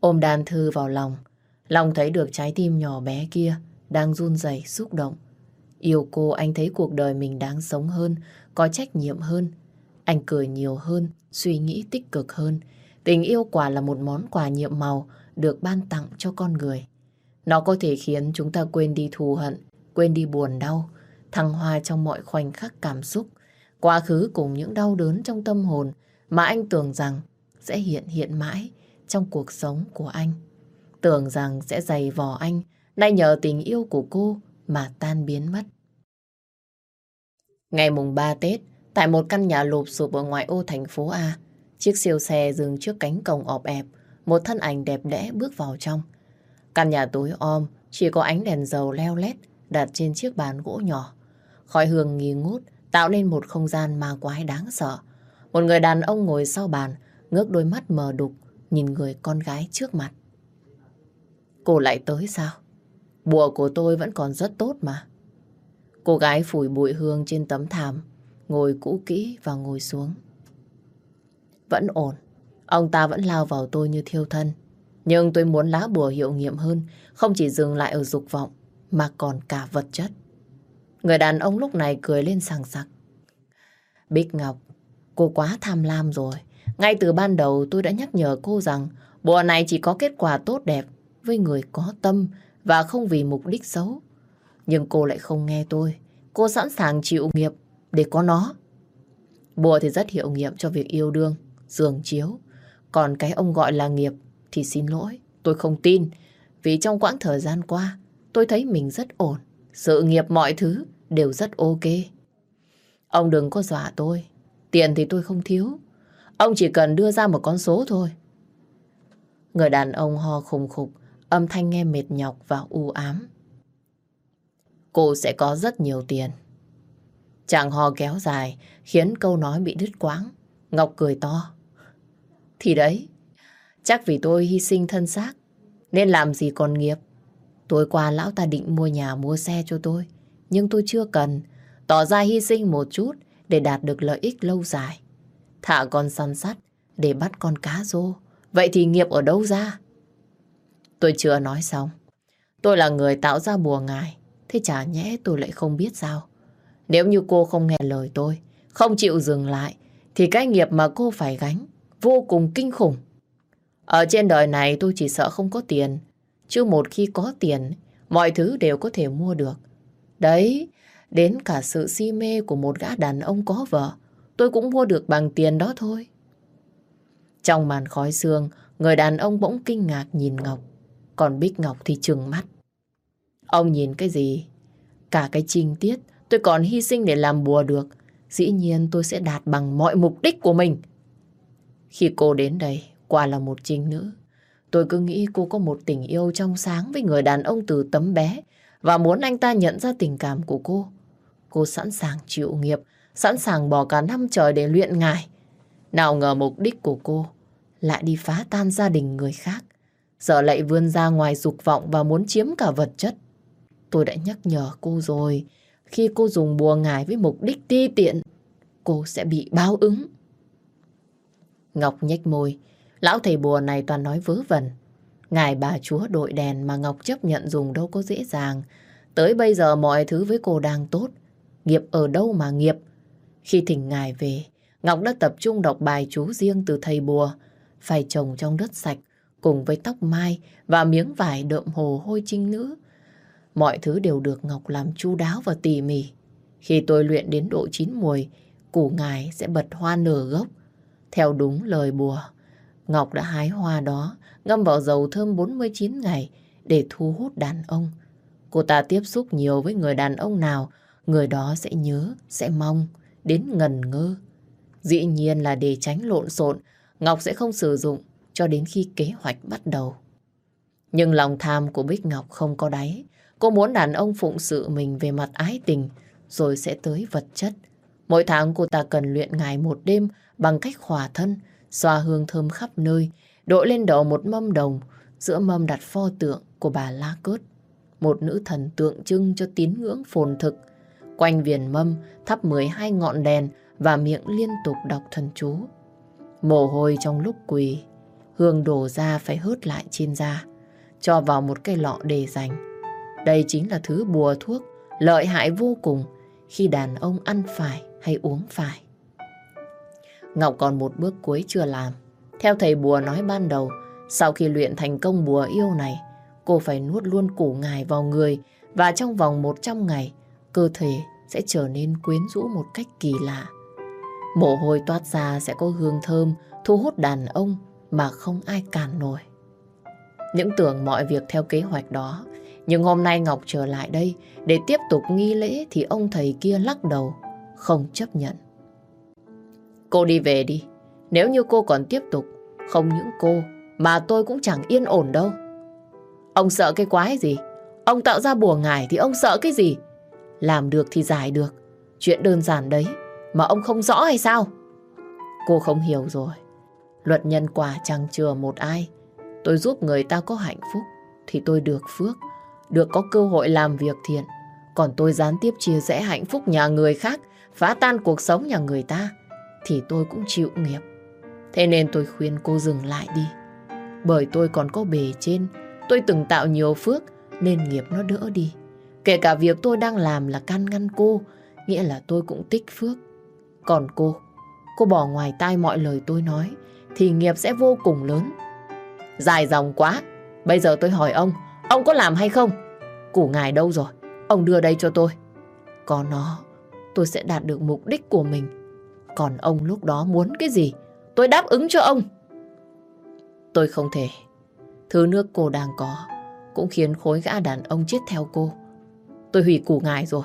Ôm đàn thư vào lòng, Long thấy được trái tim nhỏ bé kia đang run rẩy xúc động. Yêu cô anh thấy cuộc đời mình đáng sống hơn, có trách nhiệm hơn. Anh cười nhiều hơn, suy nghĩ tích cực hơn. Tình yêu quả là một món quà nhiệm màu được ban tặng cho con người. Nó có thể khiến chúng ta quên đi thù hận, quên đi buồn đau, thăng hoa trong mọi khoảnh khắc cảm xúc, quá khứ cùng những đau đớn trong tâm hồn mà anh tưởng rằng sẽ hiện hiện mãi trong cuộc sống của anh. Tưởng rằng sẽ dày vò anh, nay nhờ tình yêu của cô mà tan biến mất. Ngày mùng 3 Tết, tại một căn nhà lụp sụp ở ngoại ô thành phố A, chiếc siêu xe dừng trước cánh cổng ọp ẹp, một thân ảnh đẹp đẽ bước vào trong. Căn nhà tối om, chỉ có ánh đèn dầu leo lét đặt trên chiếc bàn gỗ nhỏ. Khói hương nghi ngút, tạo nên một không gian ma quái đáng sợ. Một người đàn ông ngồi sau bàn, ngước đôi mắt mờ đục, nhìn người con gái trước mặt. Cô lại tới sao? Bùa của tôi vẫn còn rất tốt mà. Cô gái phủi bụi hương trên tấm thảm, ngồi cũ kỹ và ngồi xuống. Vẫn ổn, ông ta vẫn lao vào tôi như thiêu thân. Nhưng tôi muốn lá bùa hiệu nghiệm hơn, không chỉ dừng lại ở dục vọng, mà còn cả vật chất. Người đàn ông lúc này cười lên sàng sặc. Bích Ngọc, cô quá tham lam rồi. Ngay từ ban đầu tôi đã nhắc nhở cô rằng bùa này chỉ có kết quả tốt đẹp với người có tâm và không vì mục đích xấu. Nhưng cô lại không nghe tôi. cô sẵn sàng chịu nghiệp để có nó. Bùa thì rất hiệu nghiệm cho việc yêu đương, giường chiếu. Còn cái ông gọi là nghiệp thì xin lỗi, tôi không tin. Vì trong quãng thời gian qua, tôi thấy mình rất ổn. Sự nghiệp mọi thứ đều rất ok. Ông đừng có dọa tôi. Tiền thì tôi không thiếu. Ông chỉ cần đưa ra một con số thôi. Người đàn ông ho khùng khục, âm thanh nghe mệt nhọc và u ám. Cô sẽ có rất nhiều tiền. Chàng ho kéo dài, khiến câu nói bị đứt quãng. Ngọc cười to. Thì đấy, chắc vì tôi hy sinh thân xác, nên làm gì còn nghiệp. Tối qua lão ta định mua nhà mua xe cho tôi, nhưng tôi chưa cần, tỏ ra hy sinh một chút để đạt được lợi ích lâu dài. Thả con săn sắt để bắt con cá rô, vậy thì nghiệp ở đâu ra? Tôi chưa nói xong. Tôi là người tạo ra bùa ngài, thế chả nhẽ tôi lại không biết sao. Nếu như cô không nghe lời tôi, không chịu dừng lại, thì cái nghiệp mà cô phải gánh vô cùng kinh khủng. Ở trên đời này tôi chỉ sợ không có tiền, chứ một khi có tiền, mọi thứ đều có thể mua được. Đấy, đến cả sự si mê của một gã đàn ông có vợ, tôi cũng mua được bằng tiền đó thôi. Trong màn khói sương, người đàn ông bỗng kinh ngạc nhìn Ngọc, còn Bích Ngọc thì trừng mắt. Ông nhìn cái gì? Cả cái trinh tiết tôi còn hy sinh để làm bùa được, dĩ nhiên tôi sẽ đạt bằng mọi mục đích của mình. Khi cô đến đây, quả là một trinh nữ. Tôi cứ nghĩ cô có một tình yêu trong sáng với người đàn ông từ tấm bé và muốn anh ta nhận ra tình cảm của cô. Cô sẵn sàng chịu nghiệp, sẵn sàng bỏ cả năm trời để luyện ngài. Nào ngờ mục đích của cô lại đi phá tan gia đình người khác. Giờ lại vươn ra ngoài dục vọng và muốn chiếm cả vật chất. Tôi đã nhắc nhở cô rồi, khi cô dùng bùa ngải với mục đích ti tiện, cô sẽ bị báo ứng. Ngọc nhếch môi, lão thầy bùa này toàn nói vớ vẩn. Ngài bà chúa đội đèn mà Ngọc chấp nhận dùng đâu có dễ dàng. Tới bây giờ mọi thứ với cô đang tốt. Nghiệp ở đâu mà nghiệp. Khi thỉnh ngài về, Ngọc đã tập trung đọc bài chú riêng từ thầy bùa. Phải trồng trong đất sạch, cùng với tóc mai và miếng vải đượm hồ hôi trinh nữ. Mọi thứ đều được Ngọc làm chu đáo và tỉ mỉ. Khi tôi luyện đến độ chín mùi, củ ngài sẽ bật hoa nở gốc. Theo đúng lời bùa, Ngọc đã hái hoa đó, ngâm vào dầu thơm 49 ngày để thu hút đàn ông. Cô ta tiếp xúc nhiều với người đàn ông nào, người đó sẽ nhớ, sẽ mong, đến ngần ngơ. Dĩ nhiên là để tránh lộn xộn, Ngọc sẽ không sử dụng cho đến khi kế hoạch bắt đầu. Nhưng lòng tham của Bích Ngọc không có đáy. Cô muốn đàn ông phụng sự mình về mặt ái tình, rồi sẽ tới vật chất. Mỗi tháng cô ta cần luyện ngày một đêm bằng cách khỏa thân, xoa hương thơm khắp nơi, đội lên đầu một mâm đồng, giữa mâm đặt pho tượng của bà La Cớt. Một nữ thần tượng trưng cho tín ngưỡng phồn thực. Quanh viền mâm thắp 12 ngọn đèn và miệng liên tục đọc thần chú. Mồ hôi trong lúc quỳ, hương đổ ra phải hớt lại trên da, cho vào một cái lọ để dành. Đây chính là thứ bùa thuốc lợi hại vô cùng khi đàn ông ăn phải hay uống phải. Ngọc còn một bước cuối chưa làm. Theo thầy bùa nói ban đầu, sau khi luyện thành công bùa yêu này, cô phải nuốt luôn củ ngài vào người và trong vòng 100 ngày, cơ thể sẽ trở nên quyến rũ một cách kỳ lạ. Mồ hôi toát ra sẽ có hương thơm thu hút đàn ông mà không ai cản nổi. Những tưởng mọi việc theo kế hoạch đó nhưng hôm nay Ngọc trở lại đây để tiếp tục nghi lễ thì ông thầy kia lắc đầu, không chấp nhận. Cô đi về đi. Nếu như cô còn tiếp tục, không những cô mà tôi cũng chẳng yên ổn đâu. Ông sợ cái quái gì? Ông tạo ra bùa ngải thì ông sợ cái gì? Làm được thì giải được. Chuyện đơn giản đấy mà ông không rõ hay sao? Cô không hiểu rồi. Luật nhân quả chẳng chừa một ai. Tôi giúp người ta có hạnh phúc thì tôi được phước được có cơ hội làm việc thiện. Còn tôi gián tiếp chia rẽ hạnh phúc nhà người khác, phá tan cuộc sống nhà người ta, thì tôi cũng chịu nghiệp. Thế nên tôi khuyên cô dừng lại đi. Bởi tôi còn có bề trên, tôi từng tạo nhiều phước nên nghiệp nó đỡ đi. Kể cả việc tôi đang làm là can ngăn cô, nghĩa là tôi cũng tích phước. Còn cô, cô bỏ ngoài tai mọi lời tôi nói, thì nghiệp sẽ vô cùng lớn. Dài dòng quá, bây giờ tôi hỏi ông, Ông có làm hay không? Củ ngài đâu rồi? Ông đưa đây cho tôi. có nó, tôi sẽ đạt được mục đích của mình. Còn ông lúc đó muốn cái gì, tôi đáp ứng cho ông. Tôi không thể. Thứ nước cô đang có cũng khiến khối gã đàn ông chết theo cô. Tôi hủy củ ngài rồi.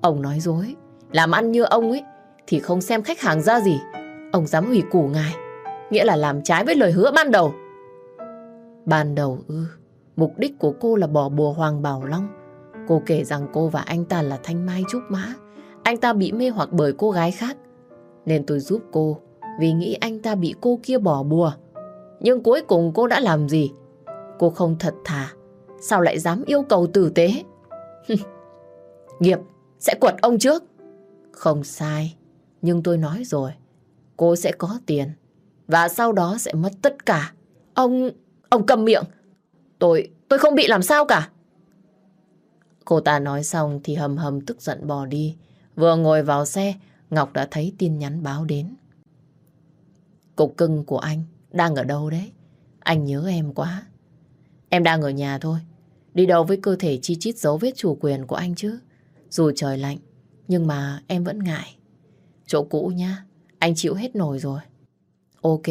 Ông nói dối, làm ăn như ông ấy thì không xem khách hàng ra gì. Ông dám hủy củ ngài, nghĩa là làm trái với lời hứa ban đầu. Ban đầu ư, mục đích của cô là bỏ bùa Hoàng Bảo Long. Cô kể rằng cô và anh ta là Thanh Mai Trúc Mã. Anh ta bị mê hoặc bởi cô gái khác. Nên tôi giúp cô vì nghĩ anh ta bị cô kia bỏ bùa. Nhưng cuối cùng cô đã làm gì? Cô không thật thà. Sao lại dám yêu cầu tử tế? Nghiệp sẽ quật ông trước. Không sai. Nhưng tôi nói rồi. Cô sẽ có tiền. Và sau đó sẽ mất tất cả. Ông... Ông cầm miệng. Tôi... Tôi không bị làm sao cả. Cô ta nói xong thì hầm hầm tức giận bò đi. Vừa ngồi vào xe, Ngọc đã thấy tin nhắn báo đến. Cục cưng của anh đang ở đâu đấy? Anh nhớ em quá. Em đang ở nhà thôi. Đi đâu với cơ thể chi chít dấu vết chủ quyền của anh chứ? Dù trời lạnh, nhưng mà em vẫn ngại. Chỗ cũ nha, anh chịu hết nổi rồi. Ok.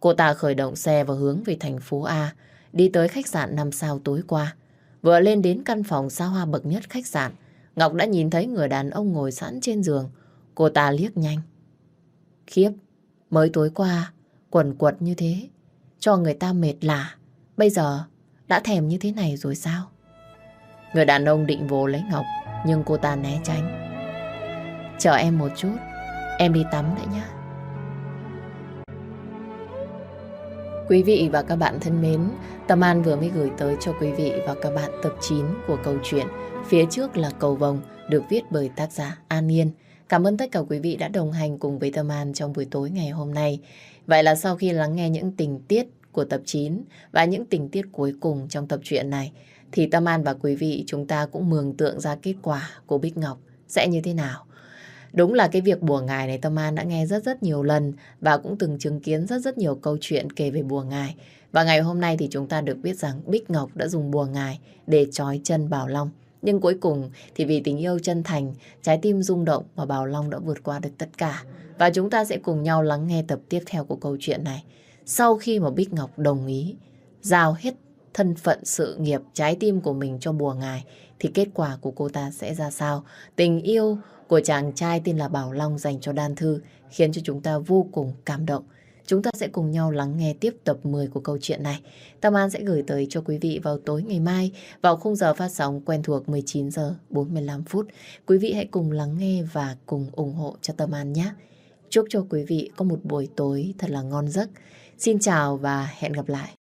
Cô ta khởi động xe và hướng về thành phố A, đi tới khách sạn 5 sao tối qua. Vừa lên đến căn phòng xa hoa bậc nhất khách sạn, Ngọc đã nhìn thấy người đàn ông ngồi sẵn trên giường. Cô ta liếc nhanh. Khiếp, mới tối qua, quần quật như thế, cho người ta mệt lạ. Bây giờ, đã thèm như thế này rồi sao? Người đàn ông định vô lấy Ngọc, nhưng cô ta né tránh. Chờ em một chút, em đi tắm đã nhé. Quý vị và các bạn thân mến, Tâm An vừa mới gửi tới cho quý vị và các bạn tập 9 của câu chuyện Phía trước là cầu vồng được viết bởi tác giả An Yên. Cảm ơn tất cả quý vị đã đồng hành cùng với Tâm An trong buổi tối ngày hôm nay. Vậy là sau khi lắng nghe những tình tiết của tập 9 và những tình tiết cuối cùng trong tập truyện này, thì Tâm An và quý vị chúng ta cũng mường tượng ra kết quả của Bích Ngọc sẽ như thế nào. Đúng là cái việc bùa ngài này Tâm An đã nghe rất rất nhiều lần và cũng từng chứng kiến rất rất nhiều câu chuyện kể về bùa ngài. Và ngày hôm nay thì chúng ta được biết rằng Bích Ngọc đã dùng bùa ngài để trói chân Bảo Long. Nhưng cuối cùng thì vì tình yêu chân thành, trái tim rung động và Bảo Long đã vượt qua được tất cả. Và chúng ta sẽ cùng nhau lắng nghe tập tiếp theo của câu chuyện này. Sau khi mà Bích Ngọc đồng ý giao hết thân phận sự nghiệp trái tim của mình cho bùa ngài thì kết quả của cô ta sẽ ra sao? Tình yêu của chàng trai tên là Bảo Long dành cho Đan Thư khiến cho chúng ta vô cùng cảm động. Chúng ta sẽ cùng nhau lắng nghe tiếp tập 10 của câu chuyện này. Tâm An sẽ gửi tới cho quý vị vào tối ngày mai, vào khung giờ phát sóng quen thuộc 19 giờ 45 phút. Quý vị hãy cùng lắng nghe và cùng ủng hộ cho Tâm An nhé. Chúc cho quý vị có một buổi tối thật là ngon giấc. Xin chào và hẹn gặp lại.